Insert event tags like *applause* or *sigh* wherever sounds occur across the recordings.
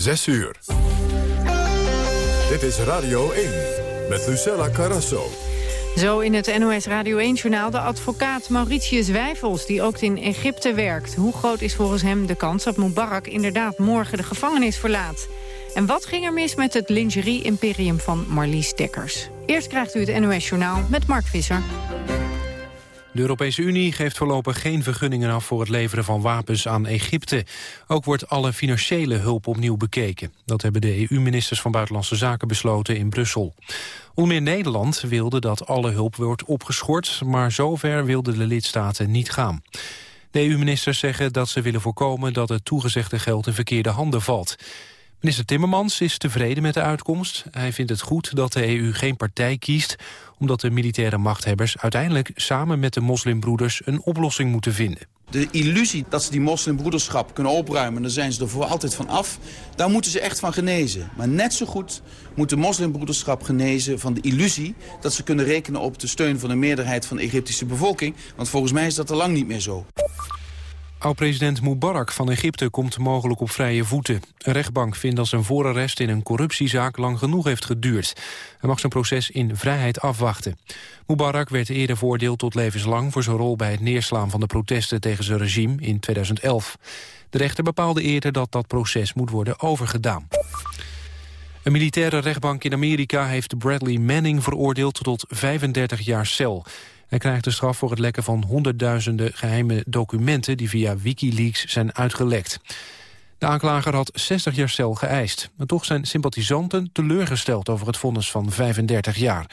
6 uur. Dit is Radio 1 met Lucella Carrasso. Zo in het NOS Radio 1-journaal de advocaat Mauritius Wijfels... die ook in Egypte werkt. Hoe groot is volgens hem de kans dat Mubarak inderdaad morgen de gevangenis verlaat? En wat ging er mis met het lingerie-imperium van Marlies Dekkers? Eerst krijgt u het NOS-journaal met Mark Visser. De Europese Unie geeft voorlopig geen vergunningen af voor het leveren van wapens aan Egypte. Ook wordt alle financiële hulp opnieuw bekeken. Dat hebben de EU-ministers van Buitenlandse Zaken besloten in Brussel. Onder meer Nederland wilde dat alle hulp wordt opgeschort, maar zover wilden de lidstaten niet gaan. De EU-ministers zeggen dat ze willen voorkomen dat het toegezegde geld in verkeerde handen valt. Minister Timmermans is tevreden met de uitkomst. Hij vindt het goed dat de EU geen partij kiest... omdat de militaire machthebbers uiteindelijk samen met de moslimbroeders... een oplossing moeten vinden. De illusie dat ze die moslimbroederschap kunnen opruimen... daar zijn ze er voor altijd van af. Daar moeten ze echt van genezen. Maar net zo goed moet de moslimbroederschap genezen van de illusie... dat ze kunnen rekenen op de steun van de meerderheid van de Egyptische bevolking. Want volgens mij is dat al lang niet meer zo. Oud-president Mubarak van Egypte komt mogelijk op vrije voeten. Een rechtbank vindt dat zijn voorarrest in een corruptiezaak lang genoeg heeft geduurd. Hij mag zijn proces in vrijheid afwachten. Mubarak werd eerder veroordeeld tot levenslang voor zijn rol bij het neerslaan van de protesten tegen zijn regime in 2011. De rechter bepaalde eerder dat dat proces moet worden overgedaan. Een militaire rechtbank in Amerika heeft Bradley Manning veroordeeld tot 35 jaar cel. Hij krijgt de straf voor het lekken van honderdduizenden geheime documenten... die via Wikileaks zijn uitgelekt. De aanklager had 60 jaar cel geëist. Maar toch zijn sympathisanten teleurgesteld over het vonnis van 35 jaar.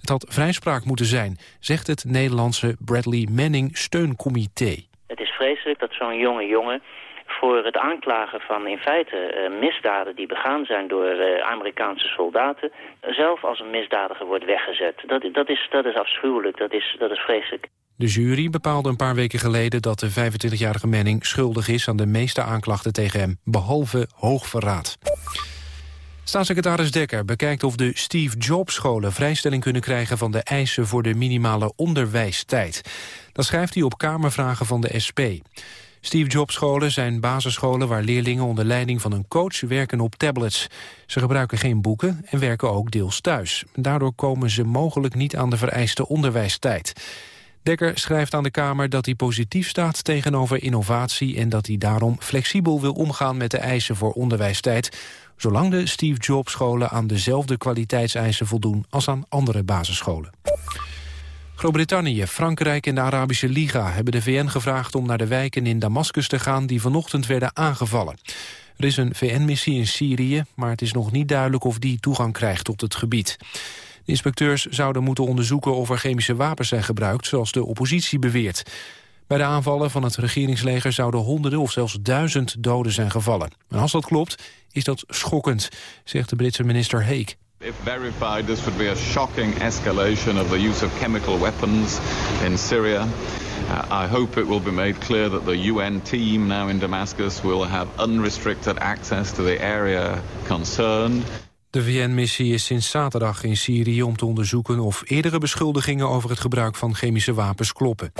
Het had vrijspraak moeten zijn, zegt het Nederlandse Bradley Manning Steuncomité. Het is vreselijk dat zo'n jonge jongen voor het aanklagen van in feite uh, misdaden die begaan zijn door uh, Amerikaanse soldaten, zelf als een misdadiger wordt weggezet. Dat, dat, is, dat is afschuwelijk, dat is, dat is vreselijk. De jury bepaalde een paar weken geleden dat de 25-jarige Manning schuldig is aan de meeste aanklachten tegen hem, behalve hoogverraad. Staatssecretaris Dekker bekijkt of de Steve Jobs scholen vrijstelling kunnen krijgen van de eisen voor de minimale onderwijstijd. Dat schrijft hij op Kamervragen van de SP. Steve Jobs scholen zijn basisscholen waar leerlingen onder leiding van een coach werken op tablets. Ze gebruiken geen boeken en werken ook deels thuis. Daardoor komen ze mogelijk niet aan de vereiste onderwijstijd. Dekker schrijft aan de Kamer dat hij positief staat tegenover innovatie... en dat hij daarom flexibel wil omgaan met de eisen voor onderwijstijd... zolang de Steve Jobs scholen aan dezelfde kwaliteitseisen voldoen als aan andere basisscholen. Groot-Brittannië, Frankrijk en de Arabische Liga hebben de VN gevraagd om naar de wijken in Damascus te gaan die vanochtend werden aangevallen. Er is een VN-missie in Syrië, maar het is nog niet duidelijk of die toegang krijgt tot het gebied. De inspecteurs zouden moeten onderzoeken of er chemische wapens zijn gebruikt, zoals de oppositie beweert. Bij de aanvallen van het regeringsleger zouden honderden of zelfs duizend doden zijn gevallen. En als dat klopt, is dat schokkend, zegt de Britse minister Heek. If verified, this would be a shocking escalation of the use of chemical weapons in Syria. Uh, I hope it will be made clear that the UN team now in Damascus will have unrestricted access to the area concerned. De VN-missie is sinds zaterdag in Syrië om te onderzoeken of eerdere beschuldigingen over het gebruik van chemische wapens kloppen.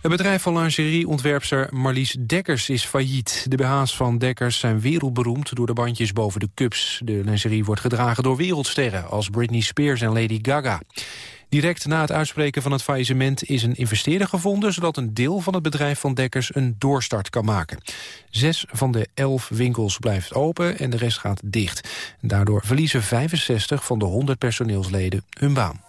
Het bedrijf van lingerieontwerpster Marlies Dekkers is failliet. De BH's van Dekkers zijn wereldberoemd door de bandjes boven de cups. De lingerie wordt gedragen door wereldsterren als Britney Spears en Lady Gaga. Direct na het uitspreken van het faillissement is een investeerder gevonden... zodat een deel van het bedrijf van Dekkers een doorstart kan maken. Zes van de elf winkels blijft open en de rest gaat dicht. Daardoor verliezen 65 van de 100 personeelsleden hun baan.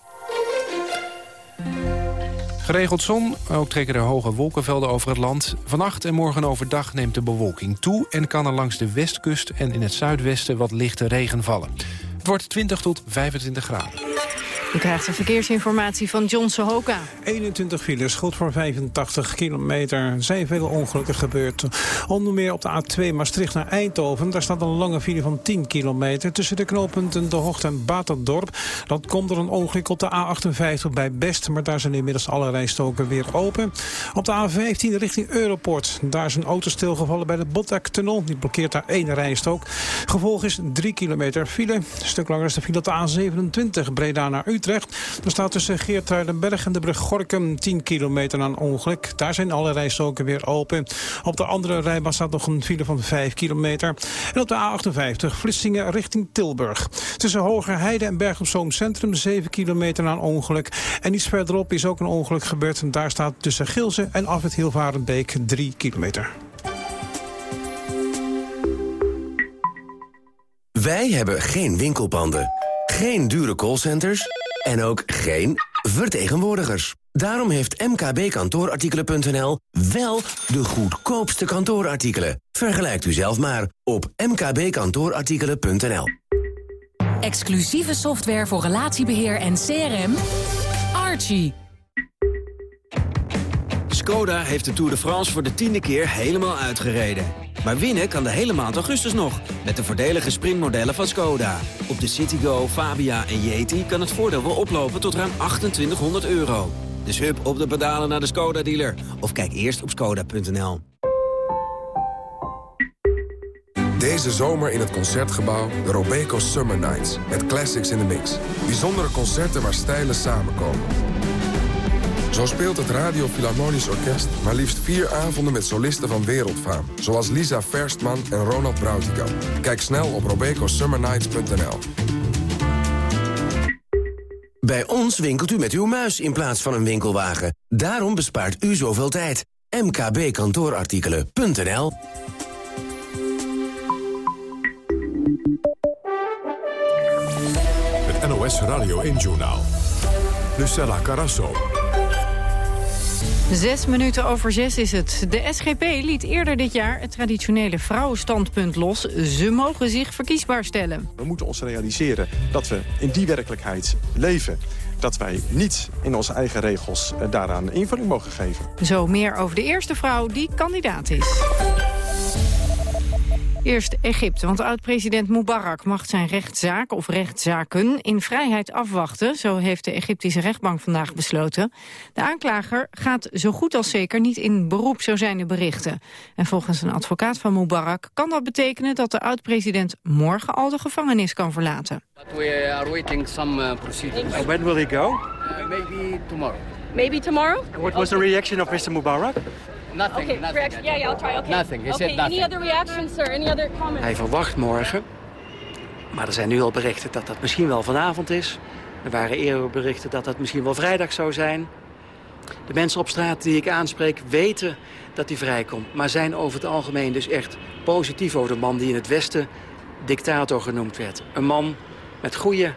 Geregeld zon, ook trekken er hoge wolkenvelden over het land. Vannacht en morgen overdag neemt de bewolking toe... en kan er langs de westkust en in het zuidwesten wat lichte regen vallen. Het wordt 20 tot 25 graden. U krijgt de verkeersinformatie van John Sohoka. 21 files, goed voor 85 kilometer. Er zijn veel ongelukken gebeurd. Onder meer op de A2 Maastricht naar Eindhoven. Daar staat een lange file van 10 kilometer... tussen de knooppunten De Hocht en Baterdorp. Dat komt door een ongeluk op de A58 bij Best... maar daar zijn inmiddels alle rijstoken weer open. Op de A15 richting Europort. Daar is een auto stilgevallen bij de Botlektunnel. Die blokkeert daar één rijstok. Gevolg is 3 kilometer file. Een stuk langer is de file op de A27 Breda naar Utrecht Utrecht. Er staat tussen Geertruidenberg en de brug Gorkum 10 kilometer aan ongeluk. Daar zijn alle rijstroken weer open. Op de andere rijbaan staat nog een file van 5 kilometer. En op de A58 Vlissingen richting Tilburg. Tussen Hogerheide en Berg op Zoom Centrum 7 kilometer aan ongeluk. En iets verderop is ook een ongeluk gebeurd. En daar staat tussen Gilze en af het Hilvarenbeek 3 kilometer. Wij hebben geen winkelpanden, geen dure callcenters en ook geen vertegenwoordigers. Daarom heeft mkbkantoorartikelen.nl wel de goedkoopste kantoorartikelen. Vergelijkt u zelf maar op mkbkantoorartikelen.nl. Exclusieve software voor relatiebeheer en CRM. Archie. Skoda heeft de Tour de France voor de tiende keer helemaal uitgereden. Maar winnen kan de hele maand augustus nog, met de voordelige sprintmodellen van Skoda. Op de Citigo, Fabia en Yeti kan het voordeel wel oplopen tot ruim 2800 euro. Dus hup op de pedalen naar de Skoda-dealer. Of kijk eerst op skoda.nl. Deze zomer in het Concertgebouw de Robeco Summer Nights. Met classics in the mix. Bijzondere concerten waar stijlen samenkomen. Zo speelt het Radio Philharmonisch Orkest maar liefst vier avonden met solisten van wereldfaam. Zoals Lisa Verstman en Ronald Brautigam. Kijk snel op robecosummernights.nl. Bij ons winkelt u met uw muis in plaats van een winkelwagen. Daarom bespaart u zoveel tijd. mkbkantoorartikelen.nl Het NOS Radio 1-journaal. Lucella Carasso. Zes minuten over zes is het. De SGP liet eerder dit jaar het traditionele vrouwenstandpunt los. Ze mogen zich verkiesbaar stellen. We moeten ons realiseren dat we in die werkelijkheid leven dat wij niet in onze eigen regels eh, daaraan invulling mogen geven. Zo meer over de eerste vrouw die kandidaat is. Eerst Egypte, want oud-president Mubarak mag zijn rechtszaak of rechtszaken in vrijheid afwachten. Zo heeft de Egyptische rechtbank vandaag besloten. De aanklager gaat zo goed als zeker niet in beroep, zo zijn de berichten. En volgens een advocaat van Mubarak kan dat betekenen dat de oud-president morgen al de gevangenis kan verlaten. We are waiting some uh, procedures. When will he go? Uh, maybe tomorrow. Maybe tomorrow? What was the reaction of Mr. Mubarak? Nothing. Okay, nothing. reaction. Yeah, yeah, I'll try. Okay. Nothing. He okay, said nothing. any other reactions, sir? Any other comments? Hij verwacht morgen. Maar er zijn nu al berichten dat dat misschien wel vanavond is. Er waren eerder berichten dat dat misschien wel vrijdag zou zijn. De mensen op straat die ik aanspreek weten dat hij vrijkomt. Maar zijn over het algemeen dus echt positief over de man die in het Westen dictator genoemd werd. Een man met goede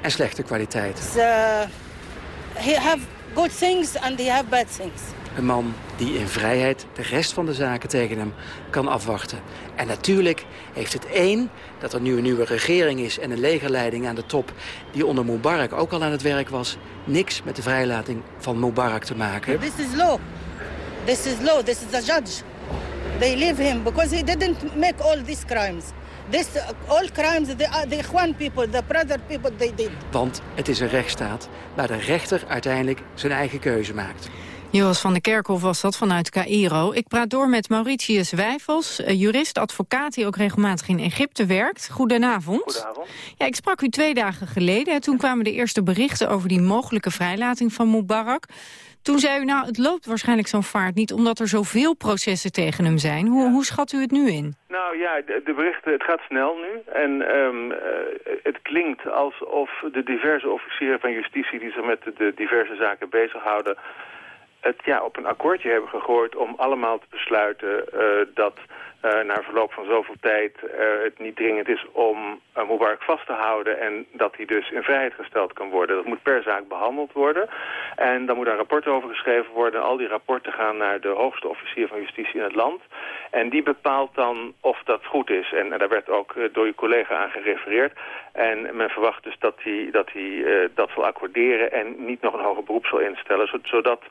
en slechte kwaliteit. Uh, he have good things and he have bad things. Een man die in vrijheid de rest van de zaken tegen hem kan afwachten. En natuurlijk heeft het één, dat er nu een nieuwe regering is... en een legerleiding aan de top die onder Mubarak ook al aan het werk was... niks met de vrijlating van Mubarak te maken. This is law. This is law. This is the judge. They leave him because he didn't make all these crimes. This, all crimes, the, uh, the Ikhwan people, the brother people, they did. Want het is een rechtsstaat waar de rechter uiteindelijk zijn eigen keuze maakt. Joas van der Kerkhof was dat vanuit Cairo. Ik praat door met Mauritius Wijfels, eh, jurist, advocaat... die ook regelmatig in Egypte werkt. Goedenavond. Goedenavond. Ja, ik sprak u twee dagen geleden. Toen kwamen de eerste berichten over die mogelijke vrijlating van Mubarak. Toen zei u, nou, het loopt waarschijnlijk zo'n vaart niet... omdat er zoveel processen tegen hem zijn. Hoe, hoe schat u het nu in? Nou ja, de, de berichten, het gaat snel nu. En um, uh, het klinkt alsof de diverse officieren van justitie... die zich met de, de diverse zaken bezighouden het ja, op een akkoordje hebben gegooid om allemaal te besluiten uh, dat uh, na verloop van zoveel tijd uh, het niet dringend is om Mubarak vast te houden en dat hij dus in vrijheid gesteld kan worden. Dat moet per zaak behandeld worden en dan moet een rapport over geschreven worden. Al die rapporten gaan naar de hoogste officier van justitie in het land en die bepaalt dan of dat goed is. En, daar werd ook door je collega aan gerefereerd en men verwacht dus dat hij dat, hij, dat zal accorderen en niet nog een hoger beroep zal instellen, zodat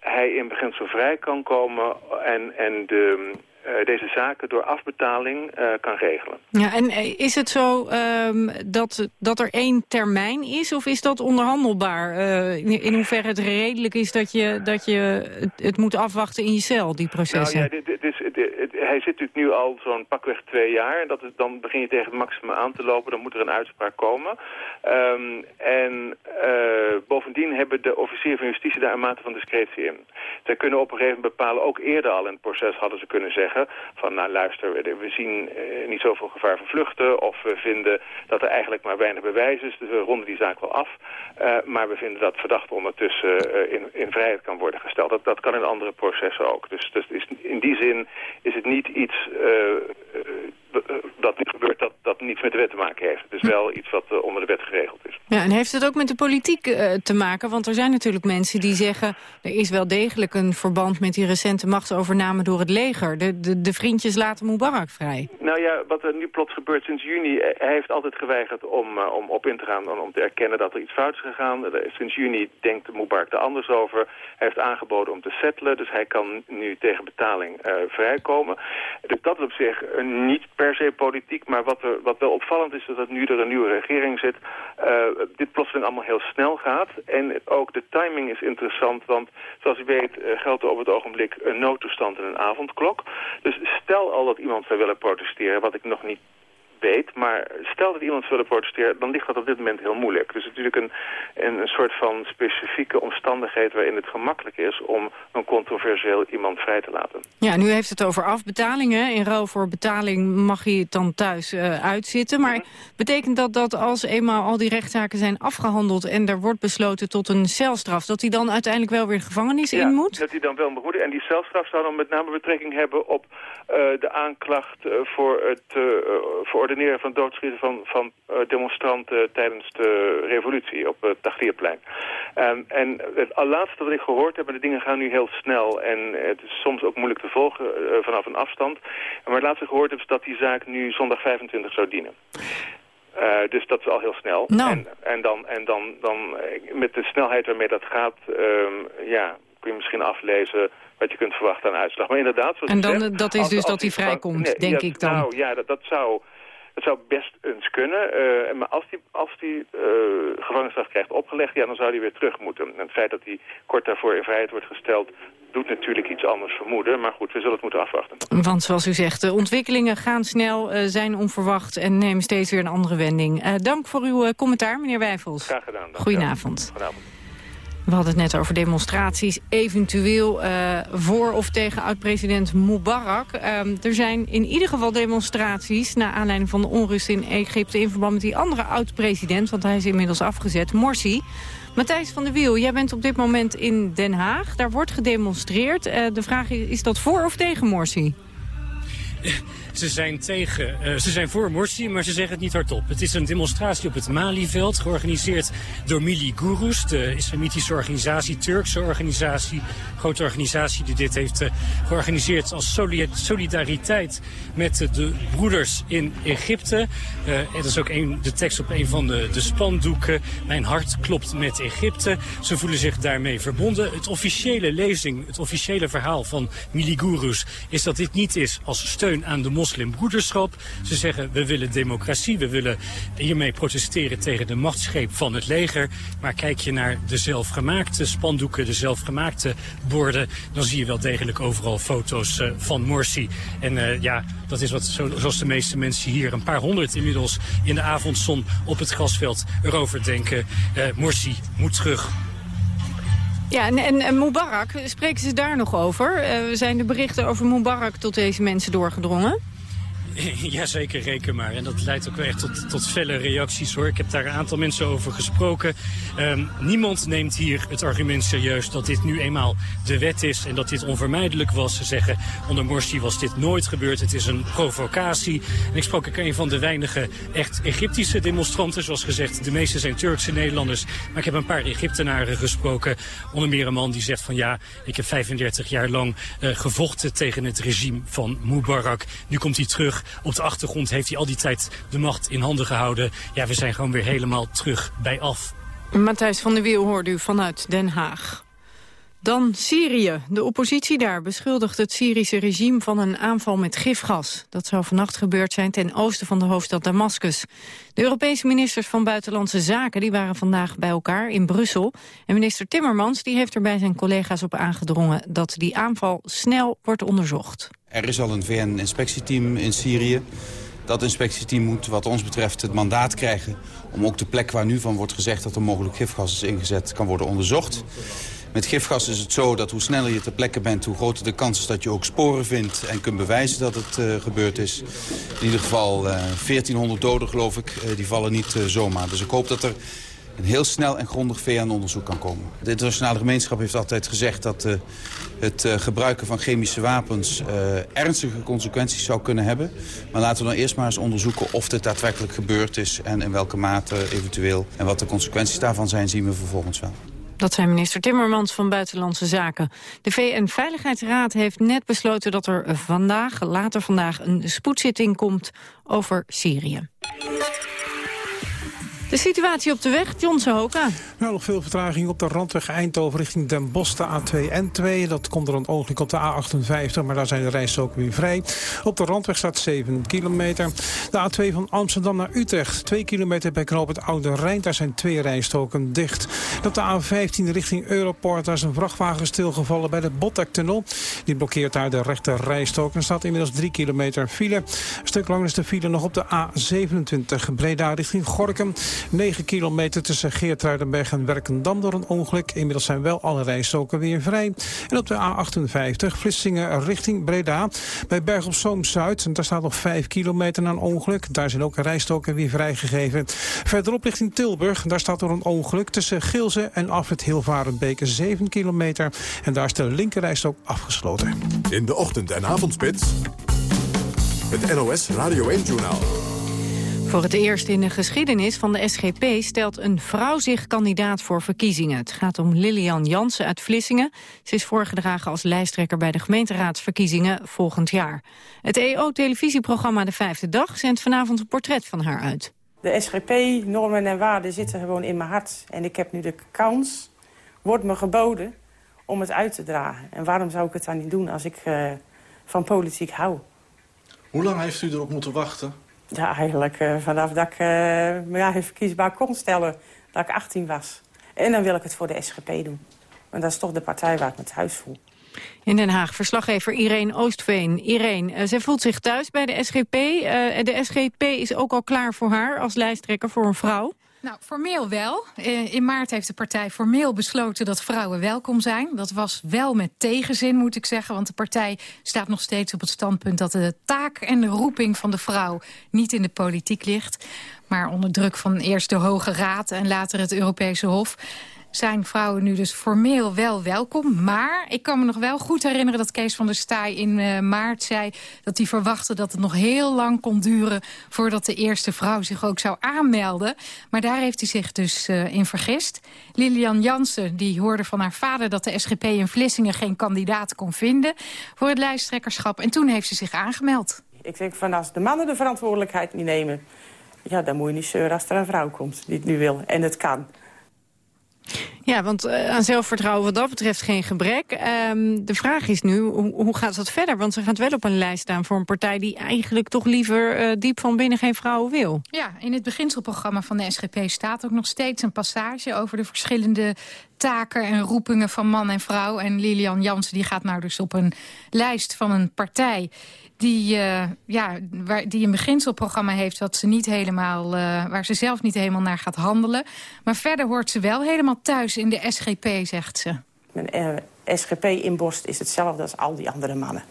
hij in beginsel vrij kan komen en, en de, deze zaken door afbetaling uh, kan regelen. Ja, en is het zo um, dat, dat er één termijn is of is dat onderhandelbaar? In, in hoeverre het redelijk is dat je, dat je het, het moet afwachten in je cel, die processen? Nou ja, dit, dit is, dit, hij zit natuurlijk nu al zo'n pakweg twee jaar. En dat is, dan begin je tegen het maximum aan te lopen. Dan moet er een uitspraak komen. Ehm, en uh, bovendien hebben de officieren van justitie daar een mate van discretie in. Zij kunnen op een gegeven moment bepalen, ook eerder al in het proces hadden ze kunnen zeggen... van nou luister, we zien uh, niet zoveel gevaar van vluchten... of we vinden dat er eigenlijk maar weinig bewijs is. Dus we ronden die zaak wel af. Uh, maar we vinden dat verdachte ondertussen in, in vrijheid kan worden gesteld. Dat, dat kan in andere processen ook. Dus, dus is, in die zin is het niet iets dat nu gebeurt dat, dat niets met de wet te maken heeft. Het is wel iets wat uh, onder de wet geregeld is. Ja, en heeft het ook met de politiek uh, te maken? Want er zijn natuurlijk mensen die zeggen... er is wel degelijk een verband met die recente machtsovername door het leger. De, de, de vriendjes laten Mubarak vrij. Nou ja, wat er nu plots gebeurt sinds juni... hij heeft altijd geweigerd om, uh, om op in te gaan... om, om te erkennen dat er iets fout is gegaan. Sinds juni denkt Mubarak er anders over. Hij heeft aangeboden om te settelen. Dus hij kan nu tegen betaling vrijkomen. Dus dat is op zich niet per se politiek, maar wat, er, wat wel opvallend is, is dat nu er een nieuwe regering zit, uh, dit plotseling allemaal heel snel gaat. En ook de timing is interessant, want zoals u weet uh, geldt er op het ogenblik een noodtoestand en een avondklok. Dus stel al dat iemand zou willen protesteren, wat ik nog niet weet. Maar stel dat iemand willen protesteren, dan ligt dat op dit moment heel moeilijk. Dus het is natuurlijk een, een, een soort van specifieke omstandigheid waarin het gemakkelijk is om een controversieel iemand vrij te laten. Ja, nu heeft het over afbetalingen. In ruil voor betaling mag hij het dan thuis uh, uitzitten. Maar betekent dat dat als eenmaal al die rechtszaken zijn afgehandeld en er wordt besloten tot een celstraf, dat hij dan uiteindelijk wel weer gevangenis ja, in moet? dat hij dan wel moet. En die celstraf zou dan met name betrekking hebben op uh, de aanklacht uh, voor het uh, voor coördineren van doodschieten van, van uh, demonstranten tijdens de revolutie op het Tahrirplein. Um, en het laatste wat ik gehoord heb, en de dingen gaan nu heel snel en het is soms ook moeilijk te volgen uh, vanaf een afstand. Maar het laatste gehoord heb is dat die zaak nu zondag 25 zou dienen. Uh, dus dat is al heel snel. No. En, en, dan, en dan, dan met de snelheid waarmee dat gaat, um, ja, kun je misschien aflezen wat je kunt verwachten aan uitslag. Maar inderdaad, zoals En dan, zegt, dat is als, dus als dat hij vrijkomt, nee, denk dat, ik dan. Nou ja, dat, dat zou... Het zou best eens kunnen, uh, maar als hij als die, uh, gevangenisstraf krijgt opgelegd, ja, dan zou hij weer terug moeten. En het feit dat hij kort daarvoor in vrijheid wordt gesteld, doet natuurlijk iets anders vermoeden. Maar goed, we zullen het moeten afwachten. Want zoals u zegt, de ontwikkelingen gaan snel, uh, zijn onverwacht en nemen steeds weer een andere wending. dank voor uw commentaar, meneer Wijfels. Graag gedaan. Goedenavond. Goedenavond. We hadden het net over demonstraties, eventueel uh, voor of tegen oud-president Mubarak. Uh, er zijn in ieder geval demonstraties... naar aanleiding van de onrust in Egypte... in verband met die andere oud-president, want hij is inmiddels afgezet, Morsi. Matthijs van der Wiel, jij bent op dit moment in Den Haag. Daar wordt gedemonstreerd. Uh, de vraag is, is dat voor of tegen Morsi? *laughs* Ze zijn, tegen, uh, ze zijn voor Morsi, maar ze zeggen het niet hardop. Het is een demonstratie op het Malieveld, georganiseerd door Mili Gurus, de islamitische organisatie, Turkse organisatie, grote organisatie die dit heeft uh, georganiseerd als solidariteit met de broeders in Egypte. het is ook een, de tekst op een van de, de spandoeken. Mijn hart klopt met Egypte. Ze voelen zich daarmee verbonden. Het officiële lezing, het officiële verhaal van Mili Gurus is dat dit niet is als steun aan de moslimbroederschap. Ze zeggen we willen democratie, we willen hiermee protesteren tegen de machtsgreep van het leger. Maar kijk je naar de zelfgemaakte spandoeken, de zelfgemaakte borden, dan zie je wel degelijk overal foto's uh, van Morsi. En uh, ja, dat is wat zo, zoals de meeste mensen hier, een paar honderd inmiddels in de avondzon op het grasveld erover denken. Uh, Morsi moet terug. Ja, en, en, Mubarak, spreken ze daar nog over? Uh, zijn de berichten over Mubarak tot deze mensen doorgedrongen? *laughs* Jazeker, reken maar. En dat leidt ook wel echt tot, tot felle reacties hoor. Ik heb daar een aantal mensen over gesproken. Um, niemand neemt hier het argument serieus dat dit nu eenmaal de wet is en dat dit onvermijdelijk was. Ze zeggen, onder Morsi was dit nooit gebeurd. Het is een provocatie. En ik sprak ook een van de weinige echt Egyptische demonstranten. Zoals gezegd, de meeste zijn Turkse Nederlanders. Maar ik heb een paar Egyptenaren gesproken. Onder meer een man die zegt van ja, ik heb 35 jaar lang uh, gevochten tegen het regime van Mubarak. Nu komt hij terug. Op de achtergrond heeft hij al die tijd de macht in handen gehouden. Ja, we zijn gewoon weer helemaal terug bij af. Matthijs van der Wiel hoorde u vanuit Den Haag. Dan Syrië. De oppositie daar beschuldigt het Syrische regime van een aanval met gifgas. Dat zou vannacht gebeurd zijn ten oosten van de hoofdstad Damascus. De Europese ministers van Buitenlandse Zaken die waren vandaag bij elkaar in Brussel. En minister Timmermans die heeft er bij zijn collega's op aangedrongen dat die aanval snel wordt onderzocht. Er is al een VN-inspectieteam in Syrië. Dat inspectieteam moet wat ons betreft het mandaat krijgen... om ook de plek waar nu van wordt gezegd dat er mogelijk gifgas is ingezet... kan worden onderzocht. Met gifgas is het zo dat hoe sneller je ter plekke bent... hoe groter de kans is dat je ook sporen vindt en kunt bewijzen dat het uh, gebeurd is. In ieder geval uh, 1400 doden, geloof ik, uh, die vallen niet zomaar. Dus ik hoop dat er een heel snel en grondig VN-onderzoek kan komen. De internationale gemeenschap heeft altijd gezegd dat uh, het uh, gebruiken van chemische wapens uh, ernstige consequenties zou kunnen hebben. Maar laten we dan eerst maar eens onderzoeken of dit daadwerkelijk gebeurd is en in welke mate eventueel. En wat de consequenties daarvan zijn, zien we vervolgens wel. Dat zijn minister Timmermans van Buitenlandse Zaken. De VN-veiligheidsraad heeft net besloten dat er vandaag, later vandaag, een spoedzitting komt over Syrië. De situatie op de weg, John Sohoka. Nou, nog veel vertraging op de randweg Eindhoven richting Den Bosch, de A2 en 2. Dat komt er een ongeluk op de A58, maar daar zijn de rijstroken weer vrij. Op de randweg staat 7 kilometer. De A2 van Amsterdam naar Utrecht, 2 kilometer bij knoop het Oude Rijn. Daar zijn twee rijstroken dicht. op de A15 richting Europort, daar is een vrachtwagen stilgevallen bij de Botlektunnel. Die blokkeert daar de rechte rijstrook. Er staat inmiddels 3 kilometer file. Een stuk langer is de file nog op de A27 Breda richting Gorkum. 9 kilometer tussen Geertruidenberg en Werkendam door een ongeluk. Inmiddels zijn wel alle rijstroken weer vrij. En op de A58 Vlissingen richting Breda. Bij Berg op Zoom Zuid. Daar staat nog 5 kilometer een ongeluk. Daar zijn ook rijstroken weer vrijgegeven. Verderop richting Tilburg. Daar staat er een ongeluk tussen Gilze en Afrit Hilvarenbeke 7 kilometer. En daar is de linkerrijstrook afgesloten. In de ochtend- en avondspits. Het NOS Radio 1-journaal. Voor het eerst in de geschiedenis van de SGP stelt een vrouw zich kandidaat voor verkiezingen. Het gaat om Lilian Jansen uit Vlissingen. Ze is voorgedragen als lijsttrekker bij de gemeenteraadsverkiezingen volgend jaar. Het EO-televisieprogramma De Vijfde Dag zendt vanavond een portret van haar uit. De SGP-normen en waarden zitten gewoon in mijn hart. En ik heb nu de kans, wordt me geboden, om het uit te dragen. En waarom zou ik het dan niet doen als ik uh, van politiek hou? Hoe lang heeft u erop moeten wachten? Ja, eigenlijk uh, vanaf dat ik uh, me ja, verkiesbaar kon stellen, dat ik 18 was. En dan wil ik het voor de SGP doen. Want dat is toch de partij waar ik me thuis voel. In Den Haag, verslaggever Irene Oostveen. Irene, uh, zij voelt zich thuis bij de SGP. de SGP is ook al klaar voor haar als lijsttrekker voor een vrouw. Nou, formeel wel. In maart heeft de partij formeel besloten dat vrouwen welkom zijn. Dat was wel met tegenzin, moet ik zeggen. Want de partij staat nog steeds op het standpunt... dat de taak en de roeping van de vrouw niet in de politiek ligt. Maar onder druk van eerst de Hoge Raad en later het Europese Hof zijn vrouwen nu dus formeel wel welkom. Maar ik kan me nog wel goed herinneren dat Kees van der Staaij in uh, maart zei... dat hij verwachtte dat het nog heel lang kon duren... voordat de eerste vrouw zich ook zou aanmelden. Maar daar heeft hij zich dus uh, in vergist. Lilian Jansen die hoorde van haar vader dat de SGP in Vlissingen... geen kandidaat kon vinden voor het lijsttrekkerschap. En toen heeft ze zich aangemeld. Ik denk van als de mannen de verantwoordelijkheid niet nemen... ja, dan moet je niet zeuren als er een vrouw komt die het nu wil. En het kan. Ja, want uh, aan zelfvertrouwen wat dat betreft geen gebrek. Um, de vraag is nu, hoe, hoe, gaat dat verder? Want ze gaat wel op een lijst staan voor een partij... die eigenlijk toch liever uh, diep van binnen geen vrouwen wil. Ja, in het beginselprogramma van de SGP staat ook nog steeds een passage... over de verschillende taken en roepingen van man en vrouw. En Lilian Jansen die gaat nou dus op een lijst van een partij die, uh, ja, waar, die een beginselprogramma heeft... Wat ze niet helemaal, uh, waar ze zelf niet helemaal naar gaat handelen. Maar verder hoort ze wel helemaal thuis in de SGP, zegt ze. Mijn uh, SGP in Borst is hetzelfde als al die andere mannen.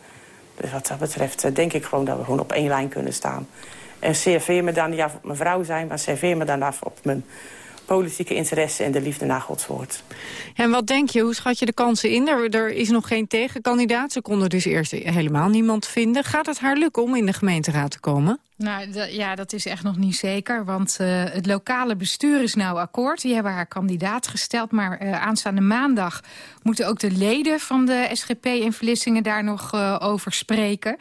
Dus wat dat betreft denk ik gewoon dat we gewoon op één lijn kunnen staan. En serveer me dan niet af op mijn vrouw zijn... maar serveer me dan af op mijn politieke interesse en de liefde naar Gods woord. En wat denk je, hoe schat je de kansen in? Er, er is nog geen tegenkandidaat. Ze konden dus eerst helemaal niemand vinden. Gaat het haar lukken om in de gemeenteraad te komen? Nou, ja, dat is echt nog niet zeker. Want uh, het lokale bestuur is nou akkoord. Die hebben haar kandidaat gesteld. Maar uh, aanstaande maandag moeten ook de leden van de SGP in Vlissingen daar nog uh, over spreken.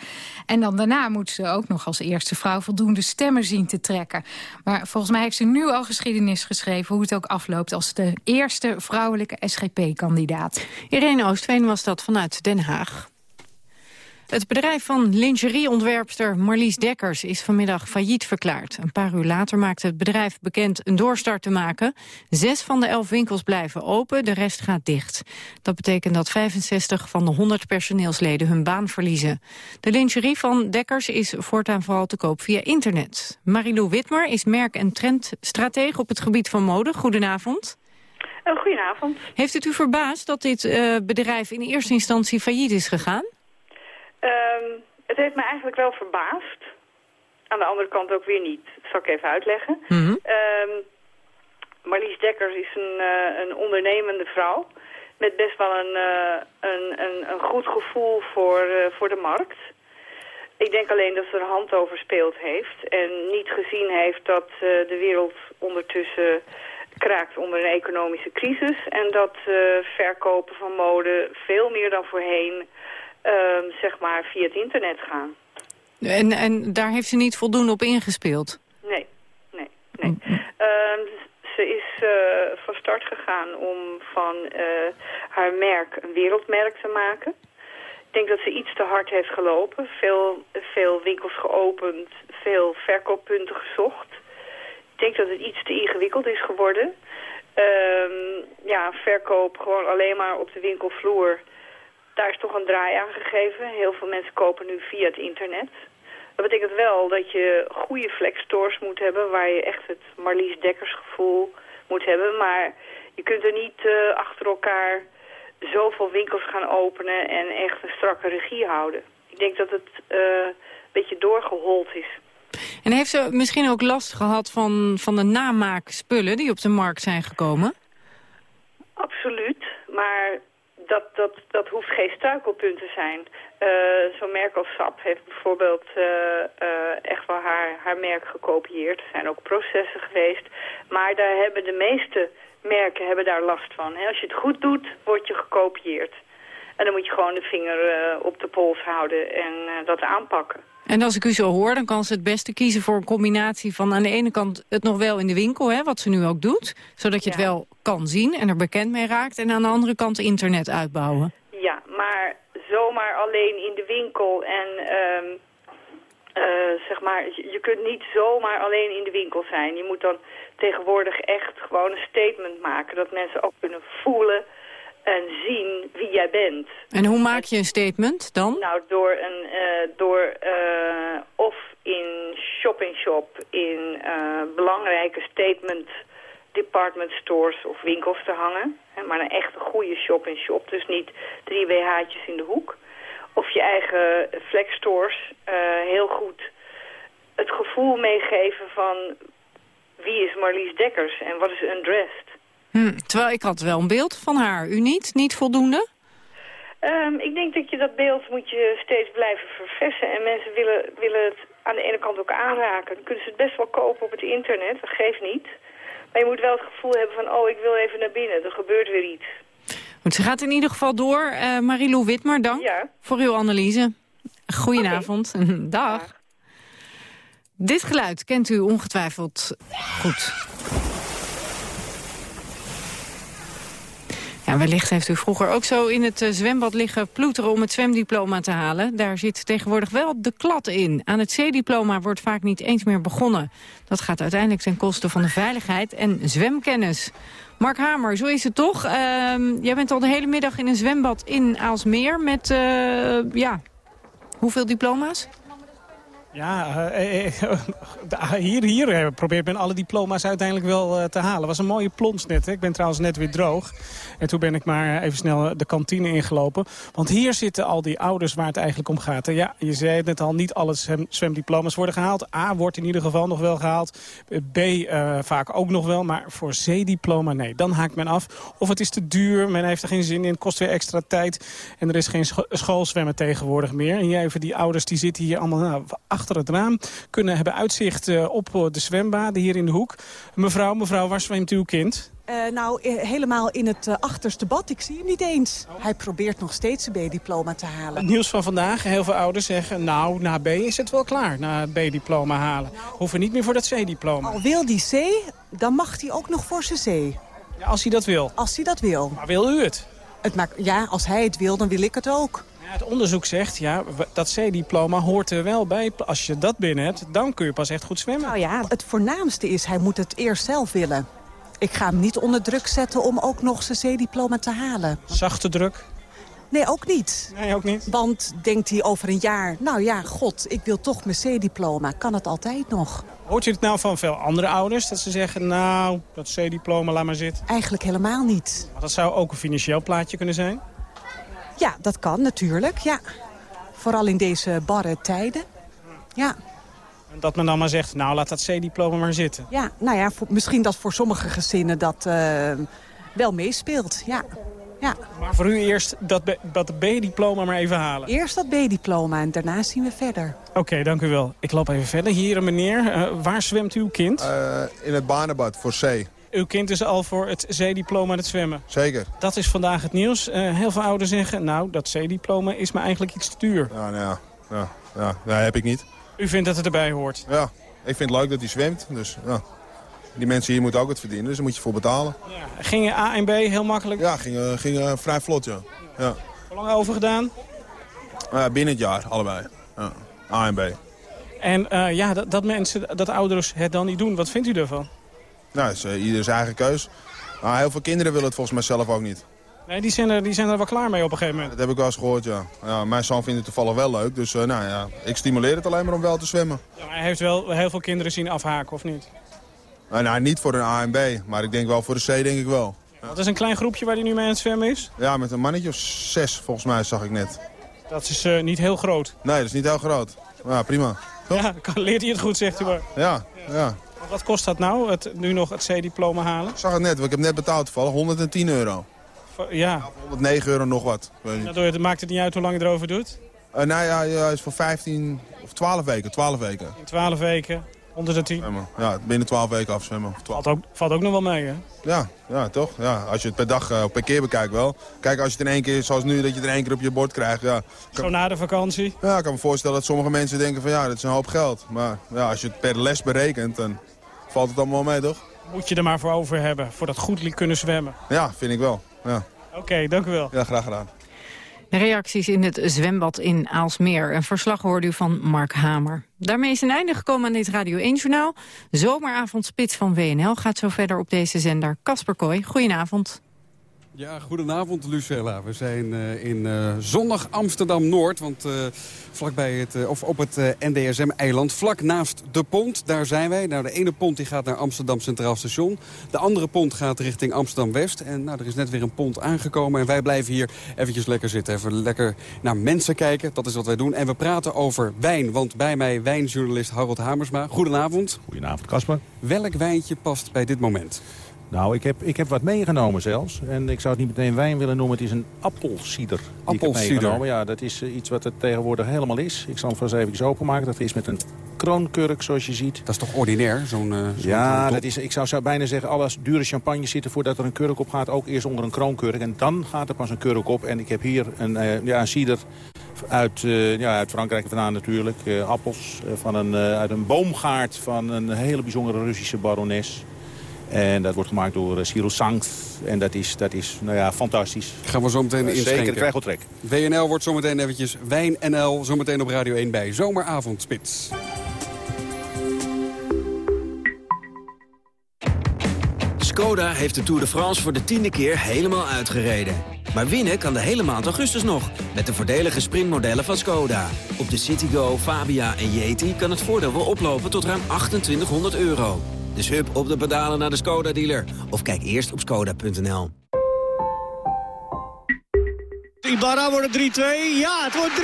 En dan daarna moet ze ook nog als eerste vrouw voldoende stemmen zien te trekken. Maar volgens mij heeft ze nu al geschiedenis geschreven hoe het ook afloopt als de eerste vrouwelijke SGP-kandidaat. Irene Oostveen was dat vanuit Den Haag. Het bedrijf van lingerieontwerpster Marlies Dekkers is vanmiddag failliet verklaard. Een paar uur later maakte het bedrijf bekend een doorstart te maken. Zes van de elf winkels blijven open, de rest gaat dicht. Dat betekent dat 65 van de 100 personeelsleden hun baan verliezen. De lingerie van Dekkers is voortaan vooral te koop via internet. Marilou Witmer is merk- en trendstratege op het gebied van mode. Goedenavond. Uh, goedenavond. Heeft het u verbaasd dat dit uh, bedrijf in eerste instantie failliet is gegaan? Um, het heeft me eigenlijk wel verbaasd. Aan de andere kant ook weer niet. Dat zal ik even uitleggen. Mm -hmm. um, Marlies Dekkers is een, uh, een ondernemende vrouw. Met best wel een, uh, een, een, een, goed gevoel voor, uh, voor de markt. Ik denk alleen dat ze er hand over speeld heeft. En niet gezien heeft dat de wereld ondertussen kraakt onder een economische crisis. En dat verkopen van mode veel meer dan voorheen zeg maar via het internet gaan. En, en daar heeft ze niet voldoende op ingespeeld? Nee, nee, nee. Uh, ze is uh, van start gegaan om van uh, haar merk een wereldmerk te maken. Ik denk dat ze iets te hard heeft gelopen. Veel, veel winkels geopend, veel verkooppunten gezocht. Ik denk dat het iets te ingewikkeld is geworden. Uh, ja, verkoop gewoon alleen maar op de winkelvloer daar is toch een draai aan gegeven. Heel veel mensen kopen nu via het internet. Dat betekent wel dat je goede flexstores moet hebben... waar je echt het Marlies Dekkers gevoel moet hebben. Maar je kunt er niet uh, achter elkaar zoveel winkels gaan openen... en echt een strakke regie houden. Ik denk dat het uh, een beetje doorgehold is. En heeft ze misschien ook last gehad van, van de namaakspullen die op de markt zijn gekomen? Absoluut, maar dat, dat, dat hoeft geen struikelpunt te zijn. Uh, Zo'n merk als SAP heeft bijvoorbeeld uh, uh, echt wel haar, haar merk gekopieerd. Er zijn ook processen geweest. Maar daar hebben de meeste merken hebben daar last van. Als je het goed doet, word je gekopieerd. En dan moet je gewoon de vinger op de pols houden en dat aanpakken. En als ik u zo hoor, dan kan ze het beste kiezen voor een combinatie van aan de ene kant het nog wel in de winkel, hè, wat ze nu ook doet, zodat je ja. het wel kan zien en er bekend mee raakt, en aan de andere kant internet uitbouwen. Ja, maar zomaar alleen in de winkel en um, uh, zeg maar, je kunt niet zomaar alleen in de winkel zijn. Je moet dan tegenwoordig echt gewoon een statement maken, dat mensen ook kunnen voelen en zien wie jij bent. En hoe maak je een statement dan? Nou, door, een, uh, door uh, of in shop-in-shop in uh, belangrijke statement department stores of winkels te hangen. Maar een echte goede shop-in-shop, dus niet drie BH'tjes in de hoek. Of je eigen flexstores heel goed het gevoel meegeven van wie is Marlies Dekkers en wat is undressed. Hm, terwijl ik had wel een beeld van haar. U niet? Niet voldoende? Um, ik denk dat je dat beeld moet je steeds blijven verversen. En mensen willen, willen het aan de ene kant ook aanraken. Dan kunnen ze het best wel kopen op het internet. Dat geeft niet. Maar je moet wel het gevoel hebben van... oh, ik wil even naar binnen. Er gebeurt weer iets. Goed, ze gaat in ieder geval door. Uh, Marilou Witmer, dank ja. voor uw analyse. Goedenavond. Okay. *laughs* Dag. Dag. Dit geluid kent u ongetwijfeld goed. Ja, wellicht heeft u vroeger ook zo in het uh, zwembad liggen ploeteren om het zwemdiploma te halen. Daar zit tegenwoordig wel de klad in. Aan het C-diploma wordt vaak niet eens meer begonnen. Dat gaat uiteindelijk ten koste van de veiligheid en zwemkennis. Mark Hamer, zo is het toch? Uh, jij bent al de hele middag in een zwembad in Aalsmeer met, uh, ja, hoeveel diploma's? Ja, *laughs* uh, uh, hier, hier probeert men alle diploma's uiteindelijk wel te halen. was een mooie plons net. Hè? Ik ben trouwens net weer droog. En toen ben ik maar even snel de kantine ingelopen. Want hier zitten al die ouders waar het eigenlijk om gaat. Ja, je zei het net al, niet alle zwem zwemdiploma's worden gehaald. A wordt in ieder geval nog wel gehaald. B vaak ook nog wel. Maar voor C-diploma, nee, dan haakt men af. Of het is te duur, men heeft er geen zin in, het kost weer extra tijd. En er is geen scho schoolzwemmen tegenwoordig meer. En hier even die ouders die zitten hier allemaal nou, achter het raam. Kunnen hebben uitzicht uh, op de zwembaden hier in de hoek. Mevrouw, mevrouw, waar zwemt uw kind? Uh, nou, helemaal in het uh, achterste bad. Ik zie hem niet eens. Hij probeert nog steeds een B-diploma te halen. Het nieuws van vandaag. Heel veel ouders zeggen... nou, na B is het wel klaar, na het B-diploma halen. Hoeven niet meer voor dat C-diploma. Al wil die C, dan mag hij ook nog voor zijn C. Ja, als hij dat wil? Als hij dat wil. Maar wil u het? het maakt, ja, als hij het wil, dan wil ik het ook. Het onderzoek zegt, ja, dat C-diploma hoort er wel bij. Als je dat binnen hebt, dan kun je pas echt goed zwemmen. Nou ja, het voornaamste is, hij moet het eerst zelf willen. Ik ga hem niet onder druk zetten om ook nog zijn C-diploma te halen. Zachte druk? Nee, ook niet. Nee, ook niet? Want denkt hij over een jaar, nou ja, god, ik wil toch mijn C-diploma. Kan het altijd nog. Hoort u het nou van veel andere ouders? Dat ze zeggen, nou, dat C-diploma, laat maar zitten. Eigenlijk helemaal niet. Maar dat zou ook een financieel plaatje kunnen zijn? Ja, dat kan natuurlijk, ja. Vooral in deze barre tijden. Ja. En dat men dan maar zegt, nou, laat dat C-diploma maar zitten. Ja, nou ja, voor, misschien dat voor sommige gezinnen dat uh, wel meespeelt, ja. ja. Maar voor u eerst dat, dat B-diploma maar even halen? Eerst dat B-diploma en daarna zien we verder. Oké, okay, dank u wel. Ik loop even verder. Hier, meneer, uh, waar zwemt uw kind? Uh, in het banenbad voor C. Uw kind is al voor het C-diploma aan het zwemmen. Zeker. Dat is vandaag het nieuws. Uh, heel veel ouders zeggen, nou, dat C-diploma is me eigenlijk iets te duur. Ja, nou ja, ja, heb ik niet. U vindt dat het erbij hoort? Ja, ik vind het leuk dat hij zwemt. Dus ja. Die mensen hier moeten ook het verdienen, dus daar moet je voor betalen. Ja. Gingen A en B heel makkelijk? Ja, gingen, gingen vrij vlot, ja. ja. Hoe lang over gedaan? Uh, binnen het jaar, allebei. Ja. A en B. En uh, ja, dat, dat, mensen, dat ouders het dan niet doen, wat vindt u daarvan? Nou, dat is uh, zijn eigen keus. Maar heel veel kinderen willen het volgens mij zelf ook niet. Nee, die zijn, er, die zijn er wel klaar mee op een gegeven moment. Dat heb ik wel eens gehoord, ja. ja mijn zoon vindt het toevallig wel leuk. Dus uh, nou ja, ik stimuleer het alleen maar om wel te zwemmen. Ja, maar hij heeft wel heel veel kinderen zien afhaken, of niet? Uh, nou, niet voor een A en B. Maar ik denk wel voor de C, denk ik wel. Ja. Dat is een klein groepje waar hij nu mee aan het zwemmen is? Ja, met een mannetje of zes, volgens mij, zag ik net. Dat is uh, niet heel groot? Nee, dat is niet heel groot. Ja, prima. Toch? Ja, *laughs* leert hij het goed, zegt u maar. Ja, ja. Wat kost dat nou, het, nu nog het C-diploma halen? Ik zag het net, want ik heb net betaald toevallig, 110 euro. Ja. 109 euro nog wat. Ja, het maakt het niet uit hoe lang je erover doet? Uh, nou ja, ja, is voor 15 of 12 weken. 12 weken. In 12 weken, 110? Ja, binnen 12 weken afzwemmen. Valt ook, valt ook nog wel mee, hè? Ja, ja toch? Ja, als je het per dag, uh, per keer bekijkt wel. Kijk, als je het in één keer, zoals nu, dat je het in één keer op je bord krijgt. Ja, kan... Zo na de vakantie? Ja, ik kan me voorstellen dat sommige mensen denken van ja, dat is een hoop geld. Maar ja, als je het per les berekent, dan valt het allemaal mee, toch? Moet je er maar voor over hebben, voor dat goed kunnen zwemmen. Ja, vind ik wel. Ja. Oké, okay, dank u wel. Ja, graag gedaan. De reacties in het zwembad in Aalsmeer. Een verslag hoorde u van Mark Hamer. Daarmee is een einde gekomen aan dit Radio 1-journaal. Zomeravondspits van WNL gaat zo verder op deze zender. Kasper Kooi, goedenavond. Ja, goedenavond Lucella. We zijn uh, in uh, zonnig Amsterdam-Noord, want uh, vlakbij het, of op het NDSM-eiland, vlak naast de pont, daar zijn wij. Nou, de ene pont die gaat naar Amsterdam Centraal Station. De andere pont gaat richting Amsterdam-West. En nou, er is net weer een pont aangekomen en wij blijven hier eventjes lekker zitten. Even lekker naar mensen kijken, dat is wat wij doen. En we praten over wijn, want bij mij wijnjournalist Harold Hamersma. Goedenavond. Goedenavond, Kasper. Welk wijntje past bij dit moment? Nou, ik heb, ik heb wat meegenomen zelfs. En ik zou het niet meteen wijn willen noemen. Het is een appelsieder. Appelsieder? Ja, dat is uh, iets wat het tegenwoordig helemaal is. Ik zal het vast even openmaken. Dat is met een kroonkurk, zoals je ziet. Dat is toch ordinair, zo'n uh, zo Ja, dat is, ik zou, zou bijna zeggen, alles dure champagne zitten voordat er een kurk op gaat. Ook eerst onder een kroonkurk. En dan gaat er pas een kurk op. En ik heb hier een, uh, ja, cider uit, uh, ja, uit Frankrijk vandaan natuurlijk. appels van een, uit een boomgaard van een hele bijzondere Russische barones. En dat wordt gemaakt door uh, Cyril Sankt. En dat is, dat is nou ja, fantastisch. Gaan we zo meteen uh, inschenken. Zeker, krijg wel trek. WNL wordt zometeen eventjes Wijn NL. Zometeen op Radio 1 bij Zomeravondspits. Skoda heeft de Tour de France voor de tiende keer helemaal uitgereden. Maar winnen kan de hele maand augustus nog. Met de voordelige sprintmodellen van Skoda. Op de Citigo, Fabia en Yeti kan het voordeel wel oplopen tot ruim 2800 euro. Dus hup op de pedalen naar de Skoda-dealer. Of kijk eerst op skoda.nl. Ibarra wordt het 3-2. Ja, het wordt 3-2